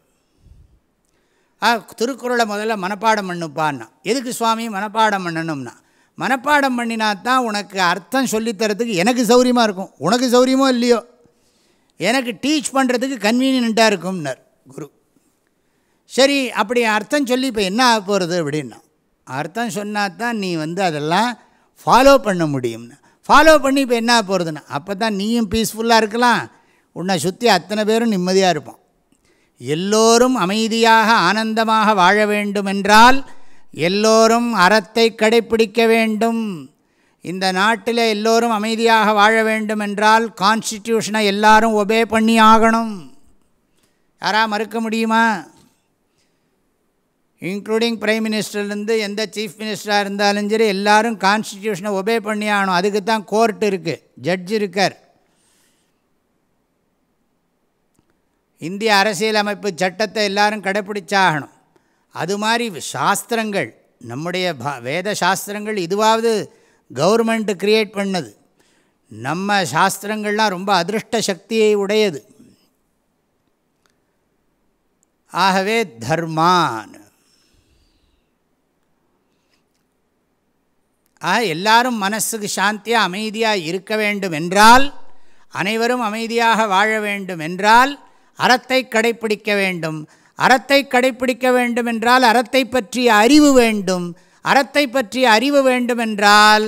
ஆ திருக்குறளை முதல்ல மனப்பாடம் பண்ணுப்பான்னா. எதுக்கு சுவாமி மனப்பாடம் பண்ணணும்னா மனப்பாடம் பண்ணினா தான் உனக்கு அர்த்தம் சொல்லித்தரத்துக்கு எனக்கு சௌரியமாக இருக்கும். உனக்கு சௌரியமோ இல்லையோ? எனக்கு டீச் பண்ணுறதுக்கு கன்வீனியண்ட்டாக இருக்கும்னார் குரு. சரி அப்படி அர்த்தம் சொல்லி இப்போ என்ன ஆக போகிறது அப்படின்னா அர்த்தம் சொன்னால் தான் நீ வந்து அதெல்லாம் ஃபாலோ பண்ண முடியும்னு ஃபாலோ பண்ணி இப்போ என்ன போகிறதுன்னு அப்போ தான் நீயும் பீஸ்ஃபுல்லாக இருக்கலாம். உன்னை சுற்றி அத்தனை பேரும் நிம்மதியாக இருப்போம். எல்லோரும் அமைதியாக ஆனந்தமாக வாழ வேண்டுமென்றால் எல்லோரும் அறத்தை கடைப்பிடிக்க வேண்டும். இந்த நாட்டில் எல்லோரும் அமைதியாக வாழ வேண்டும் என்றால் கான்ஸ்டிடியூஷனை எல்லாரும் ஒபே பண்ணி ஆகணும். யாராக மறுக்க முடியுமா? இன்க்ளூடிங் பிரைம் மினிஸ்டர்லேருந்து எந்த சீஃப் மினிஸ்டராக இருந்தாலும் சரி எல்லோரும் கான்ஸ்டிடியூஷனை ஒபே பண்ணி ஆகணும். அதுக்கு தான் கோர்ட் இருக்குது ஜட்ஜ் இருக்கார். இந்திய அரசியலமைப்பு சட்டத்தை எல்லாரும் கடைப்பிடிச்சாகணும். அது மாதிரி சாஸ்திரங்கள் நம்முடைய பா வேத சாஸ்திரங்கள் இதுவாவது கவர்மெண்ட்டு க்ரியேட் பண்ணது. நம்ம சாஸ்திரங்கள்லாம் ரொம்ப அதிருஷ்ட சக்தியை உடையது. ஆகவே தர்மான். ஆக எல்லாரும் மனசுக்கு சாந்தியாக அமைதியாக இருக்க வேண்டும் என்றால் அனைவரும் அமைதியாக வாழ வேண்டும் என்றால் அறத்தை கடைப்பிடிக்க வேண்டும். அறத்தை கடைப்பிடிக்க வேண்டும் என்றால் அறத்தை பற்றிய அறிவு வேண்டும். அறத்தை பற்றிய அறிவு வேண்டுமென்றால்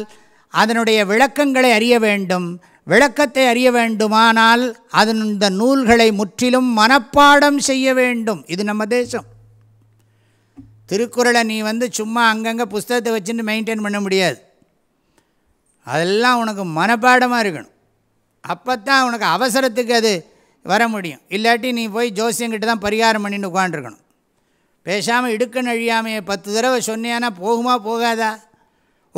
அதனுடைய விளக்கங்களை அறிய வேண்டும். விளக்கத்தை அறிய வேண்டுமானால் அதன் இந்த நூல்களை முற்றிலும் மனப்பாடம் செய்ய வேண்டும். இது நம்ம தேசம். திருக்குறளை நீ வந்து சும்மா அங்கங்கே புஸ்தகத்தை வச்சுட்டு மெயின்டைன் பண்ண முடியாது. அதெல்லாம் உனக்கு மனப்பாடமாக இருக்கணும். அப்போ தான் உனக்கு அவசரத்துக்கு அது வர முடியும். இல்லாட்டி நீ போய் ஜோசியங்கிட்ட தான் பரிகாரம் பண்ணிட்டு உட்காண்டிருக்கணும் பேசாமல் இடுக்கன் அழியாமையை பத்து தடவை சொன்னியானா போகுமா போகாதா?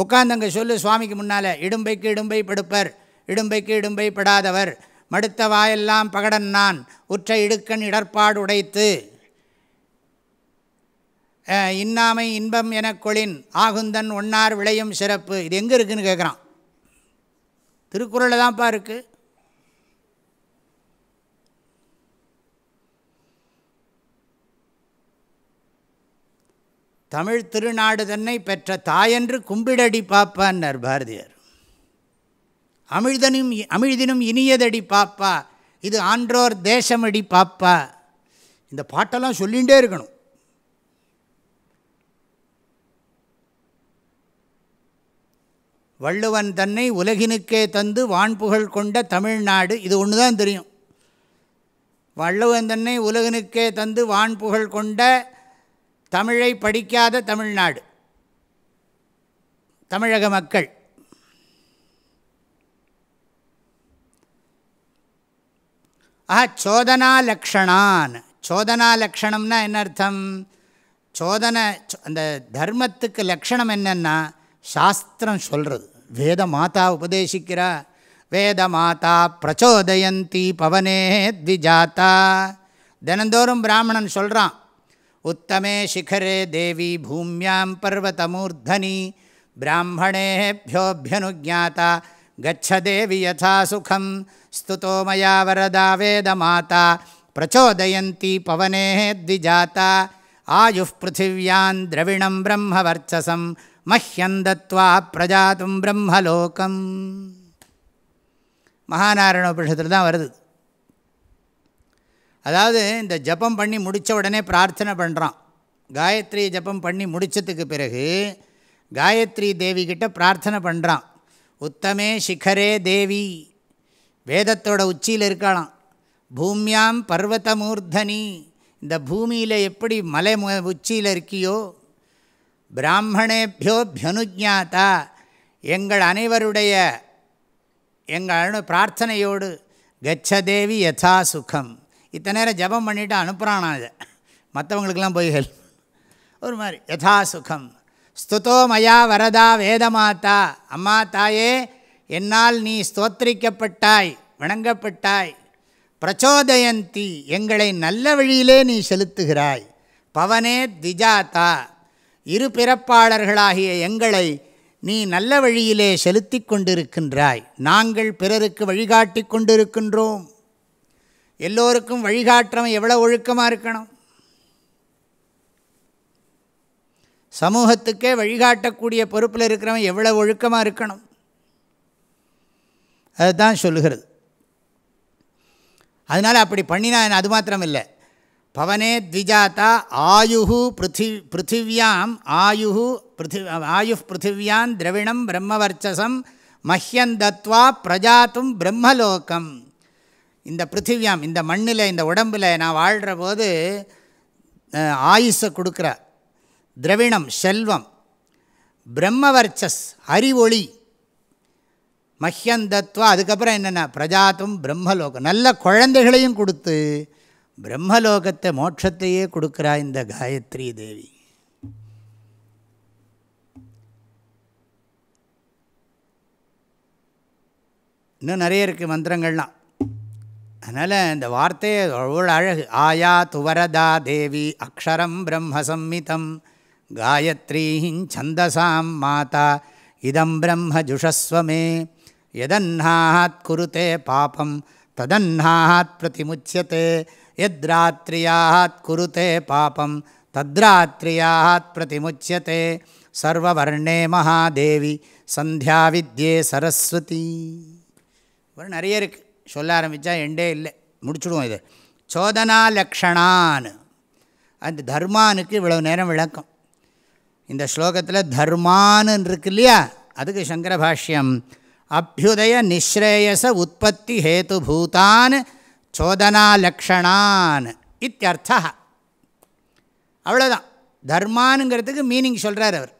உட்காந்தங்க சொல்லு சுவாமிக்கு முன்னால். இடும்பைக்கு இடும்பை படுப்பர் இடும்பைக்கு இடும்பை படாதவர். மடுத்த வாயெல்லாம் பகடன் நான் உற்ற இடுக்கண் இடர்பாடு உடைத்து. இன்னாமை இன்பம் எனக்கொளின் ஆகுந்தன் ஒன்னார் விளையும் சிறப்பு. இது எங்கே இருக்குதுன்னு கேட்குறான் திருக்குறளில் தான்ப்பா இருக்குது தமிழ் திருநாடு தன்னை பெற்ற தாயென்று கும்பிடடி பாப்பான்னார் பாரதியார். அமிழ்தனும் அமிழ்தினும் இனியதடி பாப்பா இது ஆன்றோர் தேசமடி பாப்பா. இந்த பாட்டெல்லாம் சொல்லிகிட்டே இருக்கணும். வள்ளுவன் தன்னை உலகினுக்கே தந்து வான்புகழ் கொண்ட தமிழ்நாடு இது ஒன்று தான் தெரியும். வள்ளுவன் தன்னை உலகினுக்கே தந்து வான்புகழ் கொண்ட தமிழை படிக்காத தமிழ்நாடு. தமிழக மக்கள். ஆஹா சோதனா லக்ஷணான் சோதனா லக்ஷணம்னா என்ன அர்த்தம்? சோதனை அந்த தர்மத்துக்கு லக்ஷணம் என்னென்னா சாஸ்திரம் சொல்கிறது வேத மாதா உபதேசிக்கிறா. வேத மாதா பிரச்சோதயந்தி பவனே த்விஜாத்தா தினந்தோறும் பிராமணன் சொல்கிறான் உத்தமே சிகரே தேவி பூமியாம் பர்வதமூர்தனி பிராமணேபியோபியனுஜாத்தா கச்ச தேவி யதா சுகம் ஸ்துதோ மயா வரதா வேத மாதா பிரச்சோதயந்தி பவனே த்விஜாத்தா ஆயு பிருத்திவியான் திரவிணம் பிரம்மவர்ச்சசம் மஹ்யந்தத்வா பிரஜாத்தும் பிரம்மலோகம் மகாநாராயண உபனிஷத்தில் தான் வருது அதாவது இந்த ஜபம் பண்ணி முடித்த உடனே பிரார்த்தனை பண்ணுறான் காயத்ரி ஜபம் பண்ணி முடித்ததுக்கு பிறகு காயத்ரி தேவி பிரார்த்தனை பண்ணுறான் உத்தமே சிகரே தேவி. வேதத்தோட உச்சியில் இருக்கலாம் பூமியாம் பர்வதமூர்தனி. இந்த பூமியில் எப்படி மலை உச்சியில் இருக்கியோ? பிராமணேபியோபியனுஜாத்தா எங்கள் அனைவருடைய எங்கள் பிரார்த்தனையோடு கச்சதேவி யதா சுகம். இத்தனை நேரம் ஜபம் பண்ணிவிட்டு அனுப்புகிறானா இதை. மற்றவங்களுக்கெல்லாம் போய் ஹெல்ப். ஒரு மாதிரி யதா சுகம். ஸ்துதோ மயா வரதா வேதமாத்தா. அம்மா தாயே என்னால் நீ ஸ்தோத்திரிக்கப்பட்டாய் வணங்கப்பட்டாய். பிரச்சோதயந்தி எங்களை நல்ல வழியிலே நீ செலுத்துகிறாய். பவனே திஜாத்தா. இரு பிறப்பாளர்களாகிய எங்களை நீ நல்ல வழியிலே செலுத்தி கொண்டிருக்கின்றாய். நாங்கள் பிறருக்கு வழிகாட்டி கொண்டிருக்கின்றோம். எல்லோருக்கும் வழிகாட்டுறவன் எவ்வளோ ஒழுக்கமாக இருக்கணும்? சமூகத்துக்கே வழிகாட்டக்கூடிய பொறுப்பில் இருக்கிறவன் எவ்வளோ ஒழுக்கமாக இருக்கணும்? அதுதான் சொல்லுகிறது. அதனால் அப்படி பண்ணினா அது மாத்திரம் இல்லை பவனே த்விஜாத்தா ஆயு பிருத்தி பிருத்திவியாம் ஆயு பிருத்தி ஆயு பிருத்திவியான் திரவிணம் பிரம்மவர்ச்சசம் மஹ்யந்தத்வா பிரஜாத்தும் பிரம்மலோகம். இந்த பிருத்திவியாம் இந்த மண்ணில் இந்த உடம்பில் நான் வாழ்கிற போது ஆயுஷை கொடுக்குற திரவிணம் செல்வம் பிரம்மவர்ச்சஸ் அறிவொளி மஹ்யந்தத்வா அதுக்கப்புறம் என்னென்ன? பிரஜாத்தும் பிரம்மலோகம். நல்ல குழந்தைகளையும் கொடுத்து பிரம்மலோகத்தை மோட்சத்தையே கொடுக்குறா இந்த காயத்ரி தேவி. இன்னும் நிறைய இருக்குது மந்திரங்கள்லாம். அதனால் இந்த வார்த்தையை அவ்வளோ அழகு. ஆயா துவரதா தேவி அக்ஷரம் பிரம்மசம்மிதம் காயத்ரீஹிஞ்சந்தசாம் மாதா. இதம் பிரம்ம ஜுஷஸ்வமே. எதன்னாத் குருத்தே பாபம். ததன்னாத் பிரதிமுச்சியத்தே எத்ராத்ரியாத் குருத்தே பாபம். தத்ராத்ரியாத் பிரதிமுச்சியத்தே சர்வவர்ணே மகாதேவி. சந்தியா வித்யே சரஸ்வதி. நிறைய இருக்குது சொல்ல ஆரம்பித்தா எண்டே இல்லை. முடிச்சுடுவோம் இது. சோதனா லக்ஷணான் அந்த தர்மானுக்கு இவ்வளவு நேரம் விளக்கம். இந்த ஸ்லோகத்தில் தர்மானு இருக்கு இல்லையா? அதுக்கு சங்கர பாஷ்யம். அபியுதய நிஸ்ரேயச உற்பத்தி ஹேதுபூதான் சோதனாலக்ஷணான் இத்தியர்த்தா. அவ்வளோதான் தர்மானுங்கிறதுக்கு மீனிங் சொல்கிறார் அவர்.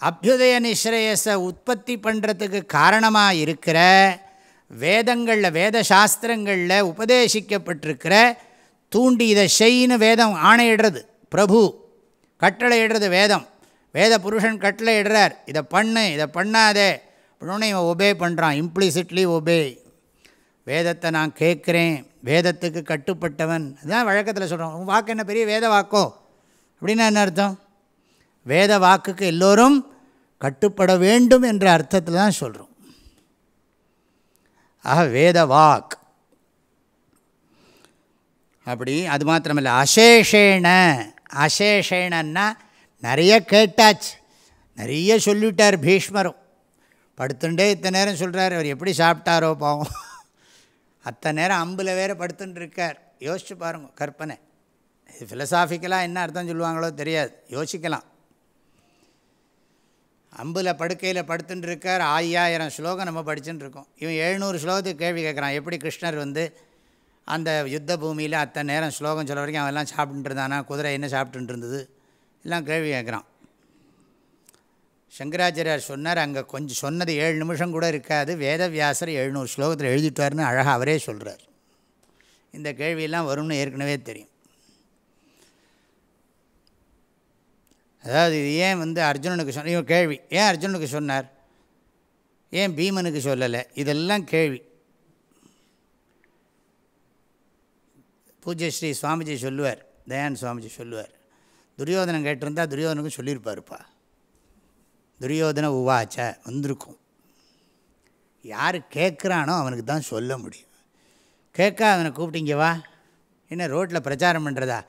அபியுதய நிஸ்ரேயஸை உற்பத்தி பண்ணுறதுக்கு காரணமாக இருக்கிற வேதங்களில் வேத சாஸ்திரங்களில் உபதேசிக்கப்பட்டிருக்கிற தூண்டி இதை செய்யின்னு வேதம் ஆணையிடுறது. பிரபு கட்டளையிடுறது வேதம். வேத புருஷன் கட்டளையிடுறார் இதை பண்ணு இதை பண்ணாதே. அப்படின்னு இவன் ஒபே பண்ணுறான் இம்ப்ளிசிட்லி ஒபே வேதத்தை நான் கேட்குறேன். வேதத்துக்கு கட்டுப்பட்டவன். அதுதான் வழக்கத்தில் சொல்கிறோம் உன் வாக்கு என்ன? பெரிய வேத வாக்கோ? அப்படின்னா என்ன அர்த்தம்? வேத வாக்குக்கு எல்லோரும் கட்டுப்பட வேண்டும் என்ற அர்த்தத்தில் தான் சொல்கிறோம் ஆக வேத வாக் அப்படி அது மாத்திரமில்லை அசேஷேன அசேஷேனன்னா நிறைய கேட்டாச்சு. நிறைய சொல்லிவிட்டார் பீஷ்மரும். படுத்துட்டே இத்தனை நேரம் சொல்கிறார் அவர் எப்படி சாப்பிட்டாரோ பாவம். அத்தனை நேரம் அம்பில் வேறு படுத்துட்டு இருக்கார் யோசிச்சு பாருங்க கற்பனை. இது ஃபிலசாஃபிக்கலாக என்ன அர்த்தம் சொல்லுவாங்களோ தெரியாது. யோசிக்கலாம். அம்பில் படுக்கையில் படுத்துட்டு இருக்கார் ஆயிரம் ஸ்லோகம் நம்ம படிச்சுட்டு இருக்கோம் இவன் எழுநூறு ஸ்லோகத்துக்கு கேள்வி கேட்குறான் எப்படி கிருஷ்ணர் வந்து அந்த யுத்த பூமியில் அத்தனை நேரம் ஸ்லோகம் சொல்ல வரைக்கும் அவெல்லாம் எல்லாம் சாப்பிட்டுட்டு இருந்தானா குதிரை என்ன சாப்பிட்டுட்டு இருந்தது எல்லாம் கேள்வி கேட்குறான் சங்கராச்சாரியார் சொன்னார் அங்கே கொஞ்சம் சொன்னது ஏழு நிமிஷம் கூட இருக்காது. வேதவியாசர் எழுநூறு ஸ்லோகத்தில் எழுதிட்டார்னு அழகாக அவரே சொல்கிறார் இந்த கேள்வியெல்லாம் வரும்னு ஏற்கனவே தெரியும். அதாவது இது ஏன் வந்து அர்ஜுனனுக்கு சொன்ன இவன் கேள்வி. ஏன் அர்ஜுனனுக்கு சொன்னார்? ஏன் பீமனுக்கு சொல்லலை? இதெல்லாம் கேள்வி. பூஜ்ய ஸ்ரீ சுவாமிஜி சொல்லுவார் தயான் சுவாமிஜி சொல்லுவார். துரியோதனம் கேட்டிருந்தா துரியோதனுக்கும் சொல்லியிருப்பாருப்பா. துரியோதன உவாச்ச வந்திருக்கும். யார் கேட்குறானோ அவனுக்கு தான் சொல்ல முடியும். கேட்க அவனை கூப்பிட்டீங்க வா. என்ன ரோட்டில் பிரச்சாரம் பண்ணுறதா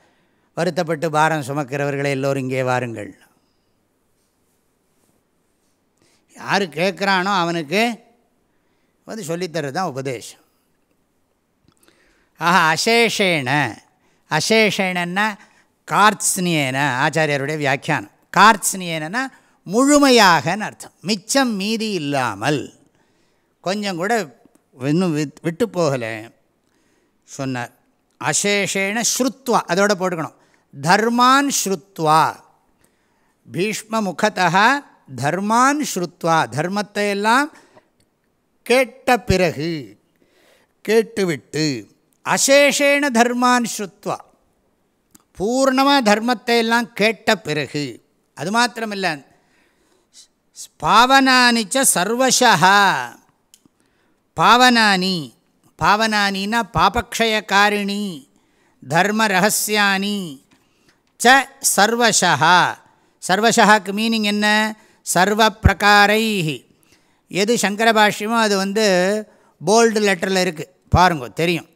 வருத்தப்பட்டு பாரம் சுமக்கிறவர்களை எல்லோரும் இங்கே வாருங்கள். யார் கேட்குறானோ அவனுக்கு வந்து சொல்லித்தரது தான் உபதேசம். ஆஹா அசேஷேன. அசேஷேனன்னா கார்த்ஸ்னியேன ஆச்சாரியருடைய வியாக்கியானம். கார்த்ஸ்னியேனா முழுமையாகன்னு அர்த்தம். மிச்சம் மீதி இல்லாமல். கொஞ்சம் கூட இன்னும் வித் விட்டு போகலை சொன்னார். அசேஷேன ஸ்ருத்வா அதோட போட்டுக்கணும். தர்மான் ஸ்ருத்வா பீஷ்ம முகத்தா தர்மான் ஸ்ருத்வா தர்மத்தை எல்லாம் கேட்ட பிறகு கேட்டுவிட்டு அசேஷேன தர்மான் ஸ்ருத்வா. பூர்ணமாக தர்மத்தை எல்லாம் கேட்ட பிறகு அது மாத்திரமில்லை பாவனானிச்ச சர்வசா பாவனானி பாவனானின்னா பாபக்ஷயக்காரிணி தர்ம ரகசியானி ச சர்வசா சர்வசகாக்கு மீனிங் என்ன? சர்வ பிரகாரை எது சங்கர பாஷ்யமோ அது வந்து போல்டு லெட்டரில் இருக்குது பாருங்க தெரியும்.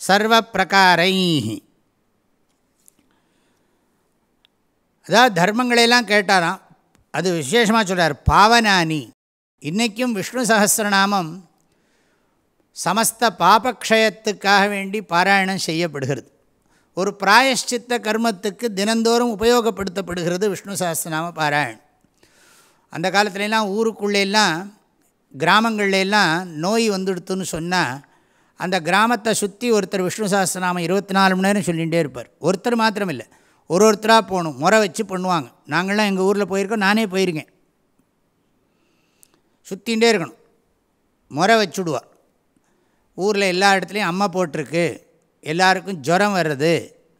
சர்வ பிரகாரை அதாவது தர்மங்களையெல்லாம் கேட்டாராம். அது விசேஷமாக சொல்கிறார் பாவனானி. இன்றைக்கும் விஷ்ணு சகசிரநாமம் சமஸ்த பாபக்ஷயத்துக்காக வேண்டி பாராயணம் செய்யப்படுகிறது. ஒரு பிராயஷ்சித்த கர்மத்துக்கு தினந்தோறும் உபயோகப்படுத்தப்படுகிறது விஷ்ணு சாஸ்திரநாம பாராயண். அந்த காலத்துலலாம் ஊருக்குள்ளெல்லாம் கிராமங்கள்லாம் நோய் வந்துடுத்துன்னு சொன்னால் அந்த கிராமத்தை சுற்றி ஒருத்தர் விஷ்ணு சாஸ்திரநாமம் இருபத்தி நாலு மணி நேரம் சொல்லிகிட்டே இருப்பார். ஒருத்தர் மாத்திரம் இல்லை ஒரு ஒருத்தராக போகணும். முறை வச்சு பண்ணுவாங்க. நாங்கள்லாம் எங்கள் ஊரில் போயிருக்கோம். நானே போயிருக்கேன். சுற்றிகிட்டே இருக்கணும். முறை வச்சுடுவார் ஊரில் எல்லா இடத்துலையும் அம்மா போட்டிருக்கு. எல்லாருக்கும் ஜுரம் வர்றது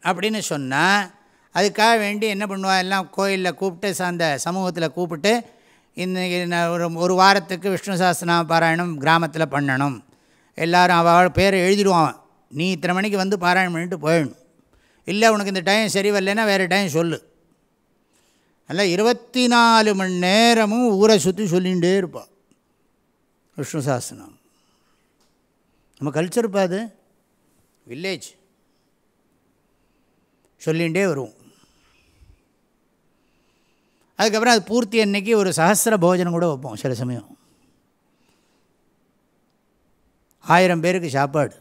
அப்படின்னு சொன்னால் அதுக்காக வேண்டி என்ன பண்ணுவா எல்லாம் கோயிலில் கூப்பிட்டு அந்த சமூகத்தில் கூப்பிட்டு இந்த ஒரு ஒரு வாரத்துக்கு விஷ்ணு சாஸ்திரநாம பாராயணம் கிராமத்தில் பண்ணணும். எல்லோரும் அவள் பேரை எழுதிடுவான் நீ இத்தனை மணிக்கு வந்து பாராயணம் பண்ணிட்டு போயிடணும். இல்லை உனக்கு இந்த டைம் சரி வரலன்னா வேறு டைம் சொல்லு. அல்ல இருபத்தி நாலு மணி நேரமும் ஊரை சுற்றி சொல்லிகிட்டே இருப்பாள் விஷ்ணு சாஸ்திரம் நம்ம கல்ச்சர் இப்போ அது வில்லேஜ். சொல்லிகிட்டே வருவோம். அதுக்கப்புறம் அது பூர்த்தி அன்னைக்கு ஒரு சஹசிர போஜனம் கூட வைப்போம் சில சமயம். ஆயிரம் பேருக்கு சாப்பாடு.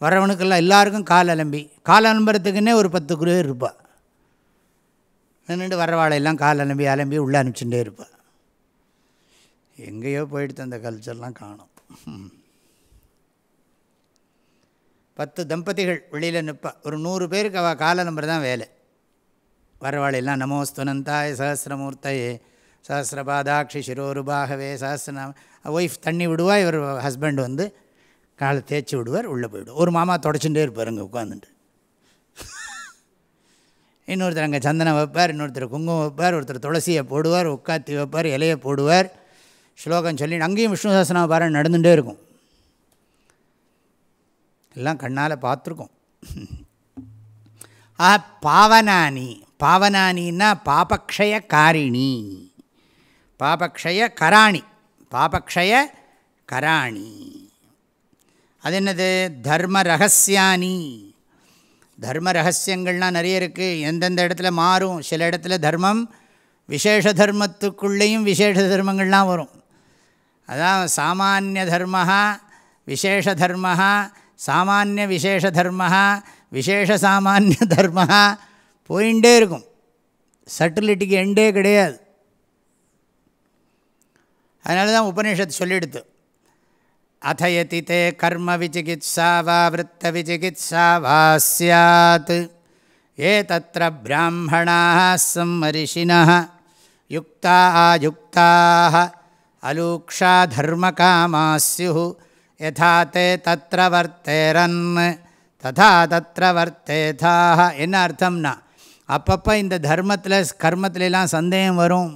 வரவனுக்கெல்லாம் எல்லாருக்கும் கால் அலம்பி. கால் அலம்புறதுக்குன்னே ஒரு பத்து குரு இருப்பாள் நின்றுட்டு வரவாழையெல்லாம் கால் அலம்பி அலம்பி உள்ளே அனுப்பிச்சுட்டே இருப்பாள் எங்கேயோ போயிடுத்து அந்த கல்ச்சர்லாம் காணும். பத்து தம்பதிகள் வெளியில் நிற்பா ஒரு நூறு பேருக்கு அவள் கால நம்பர் தான் வேலை. வரவாளெல்லாம் நமோஸ்துனந்தாய் சஹசிரமூர்த்தையே. சஹசிரபாதாட்சி சிரோருபாகவே சஹசிரநாம. ஒய்ஃப் தண்ணி விடுவா இவர் ஹஸ்பண்ட் வந்து காலை தேய்ச்சி விடுவார் உள்ளே போய்விடும் ஒரு மாமா தொடச்சுட்டே இருப்பார் அங்கே உட்காந்துட்டு இன்னொருத்தர் அங்கே சந்தனம் வைப்பார் இன்னொருத்தர் குங்குமம் வைப்பார் ஒருத்தர் துளசியை போடுவார் உட்காத்தி வைப்பார் இலையை போடுவார். ஸ்லோகம் சொல்லி அங்கேயும் விஷ்ணு சாசனம் பாரம் நடந்துகிட்டே இருக்கும். எல்லாம் கண்ணால் பார்த்துருக்கோம். ஆ பாவனானி. பாவனானின்னா பாபக்ஷய காரிணி பாபக்ஷய கராணி பாபக்ஷய கராணி அது என்னது? தர்ம ரகசியானி தர்ம ரகசியங்கள்லாம் நிறைய இருக்குது எந்தெந்த இடத்துல மாறும்? சில இடத்துல தர்மம் விசேஷ தர்மத்துக்குள்ளேயும் விசேஷ தர்மங்கள்லாம் வரும். அதான் சாமானிய தர்மஹா விசேஷ தர்மஹா சாமானிய விசேஷ தர்மா விசேஷ சாமானிய தர்மா போயின்ண்டே இருக்கும். சட்டிலிட்டிக்கு எண்டே கிடையாது. அதனால தான் உபநிஷத்து சொல்லிடுத்து. அத்தயதி தே கர்ம விசிகித்சா வா விற்த்த விசிகித்சா வா சாத் ஏ தத்திர பிராமணாக சம்மரிஷினः யுக்தா ஆயுக்தாக அலூக்ஷா தர்மகாமா ஸ்யு யதா தே தத்திர வர்த்தேரன் ததா தத்திர வர்த்தேதாக என்ன அர்த்தம்னா அப்பப்போ இந்த தர்மத்தில் கர்மத்திலலாம் சந்தேகம் வரும்.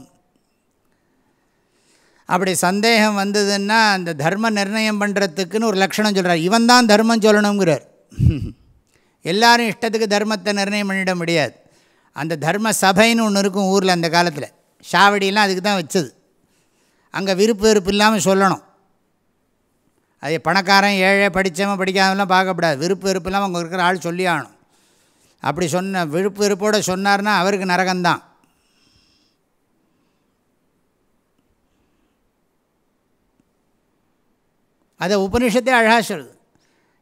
அப்படி சந்தேகம் வந்ததுன்னா அந்த தர்ம நிர்ணயம் பண்ணுறதுக்குன்னு ஒரு லக்ஷணம் சொல்கிறார் இவன் தான் தர்மம் சொல்லணுங்கிறார். எல்லாரும் இஷ்டத்துக்கு தர்மத்தை நிர்ணயம் பண்ணிட முடியாது. அந்த தர்ம சபைன்னு ஒன்று இருக்கும் ஊரில் அந்த காலத்தில். ஷாவடியெலாம் அதுக்கு தான் வச்சது. அங்கே விருப்பு வெறுப்பு இல்லாமல் சொல்லணும். அது பணக்காரன் ஏழை படித்தவன் படிக்காதவெல்லாம் பார்க்கக்கூடாது விருப்பு வெறுப்பெல்லாம் அவங்க இருக்கிற ஆள் சொல்லி ஆகணும். அப்படி சொன்ன விருப்பு வெறுப்போடு சொன்னார்னா அவருக்கு நரகம்தான். அதை உபனிஷத்தே அழகாக சொல்லுது.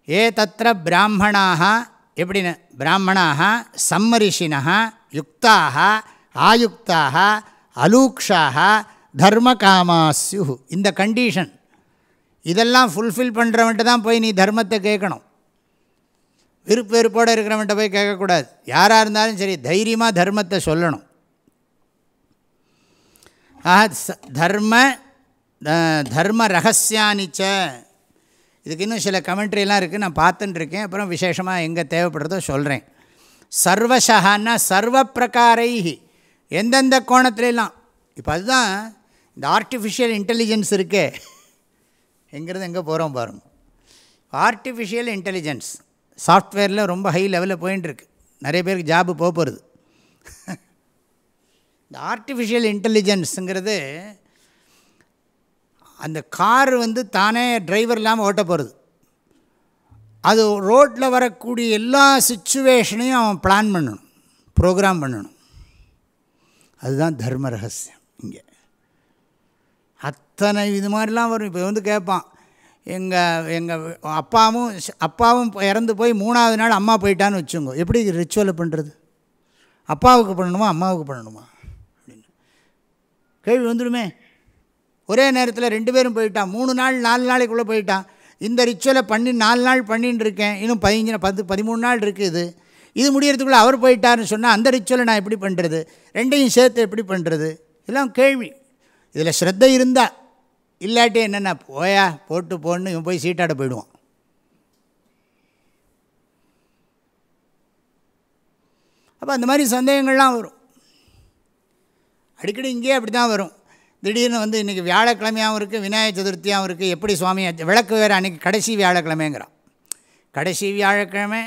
ஏ தத்திர பிராமணாக எப்படின்னு? பிராமணாக சம்மரிஷினா யுக்தாக ஆயுக்தாக அலூக்ஷாக தர்மகாமாஸ்யு இந்த கண்டிஷன் இதெல்லாம் ஃபுல்ஃபில் பண்ணுறவன்ட்டு தான் போய் நீ தர்மத்தை கேட்கணும். விருப்ப வெறுப்போடு இருக்கிறவன்ட்ட போய் கேட்கக்கூடாது. யாராக இருந்தாலும் சரி தைரியமாக தர்மத்தை சொல்லணும். ஆக தர்ம தர்ம ரகசியானிச்ச. இதுக்கு இன்னும் சில கமெண்ட்ரிலாம் இருக்குது நான் பார்த்துட்டுருக்கேன் அப்புறம் விசேஷமாக எங்கே தேவைப்படுறதோ சொல்கிறேன் சர்வசகான்னா சர்வ பிரகாரைஹி எந்தெந்த கோணத்துலலாம் இப்போ அதுதான் இந்த ஆர்டிஃபிஷியல் இன்டெலிஜென்ஸ் இருக்கே. எங்கிறது எங்கே போகிறோம் பாருங்கள் ஆர்டிஃபிஷியல் இன்டெலிஜென்ஸ் சாஃப்ட்வேரில் ரொம்ப ஹை லெவலில் போயின்ட்டுருக்கு. நிறைய பேருக்கு ஜாபு போக போகிறது இந்த ஆர்டிஃபிஷியல் இன்டெலிஜென்ஸுங்கிறது அந்த கார் வந்து தானே டிரைவர் இல்லாமல் ஓட்ட போகிறது அது ரோட்டில் வரக்கூடிய எல்லா சுச்சுவேஷனையும் அவன் பிளான் பண்ணணும் ப்ரோக்ராம் பண்ணணும். அதுதான் தர்ம ரகசியம். அத்தனை இது மாதிரிலாம் வரும். இப்போ வந்து கேட்பான் எங்கள் எங்கள் அப்பாவும் அப்பாவும் இறந்து போய் மூணாவது நாள் அம்மா போயிட்டான்னு வச்சுங்க எப்படி ரிச்சுவலை பண்ணுறது அப்பாவுக்கு பண்ணணுமா அம்மாவுக்கு பண்ணணுமா? அப்படின்னு. கேள்வி வந்துடுமே. ஒரே நேரத்தில் ரெண்டு பேரும் போயிட்டான். மூணு நாள் நாலு நாளைக்குள்ளே போயிட்டான். இந்த ரிச்சுவலை பண்ணி நாலு நாள் பண்ணின்னு இருக்கேன். இன்னும் பதினஞ்சு பத்து பதிமூணு நாள் இருக்குது இது. முடியறதுக்குள்ளே அவர் போயிட்டாருன்னு சொன்னால் அந்த ரிச்சுவலை நான் எப்படி பண்ணுறது ரெண்டையும் சேர்த்து எப்படி பண்ணுறது இதெல்லாம் கேள்வி. இதில் ஸ்ரத்தை இருந்தால் இல்லாட்டி என்னென்ன போயா போட்டு போன்னு இவன் போய் சீட்டாட போயிடுவான். அப்போ அந்த மாதிரி சந்தேகங்கள்லாம் வரும். அடிக்கடி இங்கேயே அப்படி தான் வரும். திடீர்னு வந்து இன்றைக்கி வியாழக்கிழமையாகவும் இருக்குது விநாயகர் சதுர்த்தியாகவும் இருக்குது எப்படி சுவாமி விளக்கு வேறு அன்றைக்கி கடைசி வியாழக்கிழமைங்கிறான். கடைசி வியாழக்கிழமை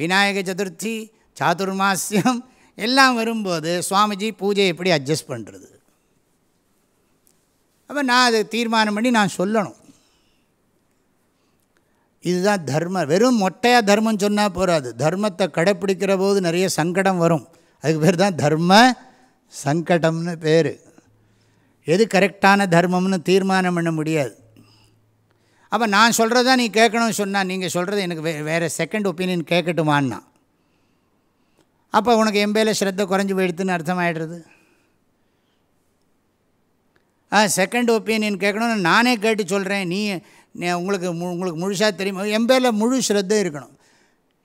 விநாயக சதுர்த்தி சாதுர்மாசியம் எல்லாம் வரும்போது சுவாமிஜி பூஜை எப்படி அட்ஜஸ்ட் பண்ணுறது அப்போ நான் அதை தீர்மானம் பண்ணி நான் சொல்லணும். இதுதான் தர்மம் வெறும் மொட்டையாக தர்மம் சொன்னால் போகாது தர்மத்தை கடைப்பிடிக்கிற போது நிறைய சங்கடம் வரும். அதுக்கு பேர் தான் தர்ம சங்கடம்னு பேர். எது கரெக்டான தர்மம்னு தீர்மானம் பண்ண முடியாது. அப்போ நான் சொல்கிறதா நீ கேட்கணும்னு சொன்னால் நீங்கள் சொல்கிறது எனக்கு வே வேறு செகண்ட் ஒப்பீனியன் கேட்கட்டுமான்னா. அப்போ உனக்கு எம்பேல ஸ்ரத்த குறைஞ்சி போயிடுத்துன்னு அர்த்தமாயிடுறது. செகண்ட் ஒப்பீனியன் கேட்கணும்னு நானே கேட்டு சொல்கிறேன் நீ உங்களுக்கு மு உங்களுக்கு முழுசாக தெரியும். என் பேரில் முழு ஸ்ரத்தை இருக்கணும்.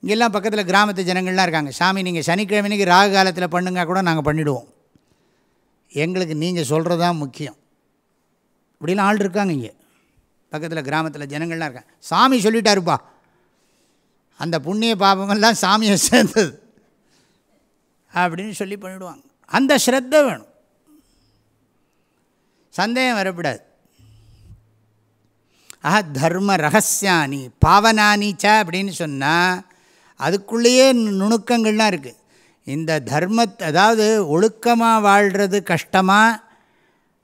இங்கெல்லாம் பக்கத்தில் கிராமத்து ஜனங்கள்லாம் இருக்காங்க. சாமி நீங்கள் சனிக்கிழமைக்கு ராகு காலத்தில் பண்ணுங்க கூட நாங்கள் பண்ணிவிடுவோம் எங்களுக்கு நீங்கள் சொல்கிறது தான் முக்கியம். இப்படிலாம் ஆள் இருக்காங்க இங்கே. பக்கத்தில் கிராமத்தில் ஜனங்கள்லாம் இருக்காங்க. சாமி சொல்லிட்டாருப்பா. அந்த புண்ணிய பாபமெல்லாம் சாமியை சேர்ந்தது. அப்படின்னு சொல்லி பண்ணிவிடுவாங்க அந்த ஸ்ரத்தை வேணும். சந்தேகம் வரக்கூடாது. ஆஹா தர்ம ரகசியானி பாவனானிச்சா அப்படின்னு சொன்னால் அதுக்குள்ளேயே நுணுக்கங்கள்லாம் இருக்குது இந்த தர்மத் அதாவது ஒழுக்கமாக வாழ்கிறது கஷ்டமாக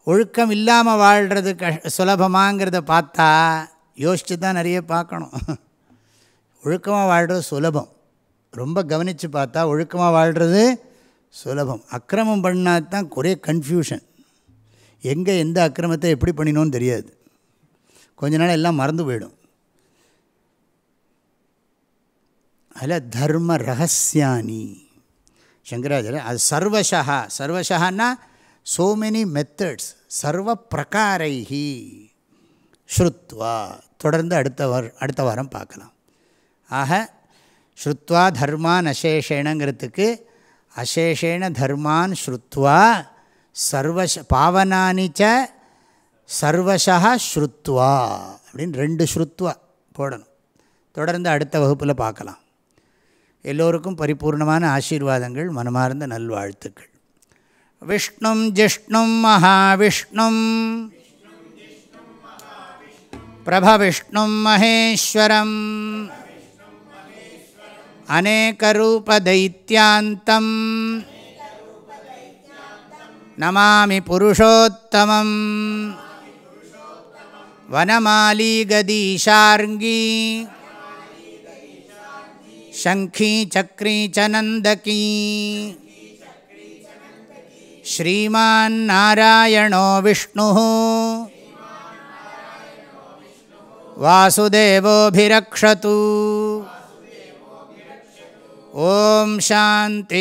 ஒழுக்கம் இல்லாமல் வாழ்கிறது கஷ் சுலபமாங்கிறத பார்த்தா யோசித்து தான் நிறைய பார்க்கணும். ஒழுக்கமாக வாழ்கிறது சுலபம். ரொம்ப கவனித்து பார்த்தா ஒழுக்கமாக வாழ்கிறது சுலபம். அக்கிரமம் பண்ணால் தான் ஒரே கன்ஃபியூஷன் எங்கே எந்த அக்கிரமத்தை எப்படி பண்ணினோன்னு தெரியாது. கொஞ்ச நாள் எல்லாம் மறந்து போயிடும். அதில் தர்ம ரகசியானி சங்கராச்சாரிய அது சர்வசா சர்வசகான்னா சோ மெனி மெத்தட்ஸ் சர்வ பிரகாரைஹி. ஸ்ருத்வா தொடர்ந்து அடுத்த வார அடுத்த வாரம் பார்க்கலாம். ஆக ஸ்ருத்வா தர்மான் அசேஷேனங்கிறதுக்கு அசேஷேன தர்மான் ஸ்ருத்வா சர்வச பாவனானிச்ச சர்வசா ஸ்ருத்வா அப்படின்னு ரெண்டு ஸ்ருத்வா போடணும் தொடர்ந்து அடுத்த வகுப்பில் பார்க்கலாம் எல்லோருக்கும் பரிபூர்ணமான ஆசீர்வாதங்கள் மனமார்ந்த நல்வாழ்த்துக்கள் விஷ்ணும் ஜிஷ்ணும் மகாவிஷ்ணும் பிரபவிஷ்ணும் மகேஸ்வரம் अनेकरूपदैत्यान्तं नमामि पुरुषोत्तमं वनमालीगदीशार्ङ्गी शङ्खी चक्री च नन्दकी श्रीमान्नारायणो विष्णुः वासुदेवोऽभिरक्षतु ॐ शान्तिश्शान्तिश्शान्तिः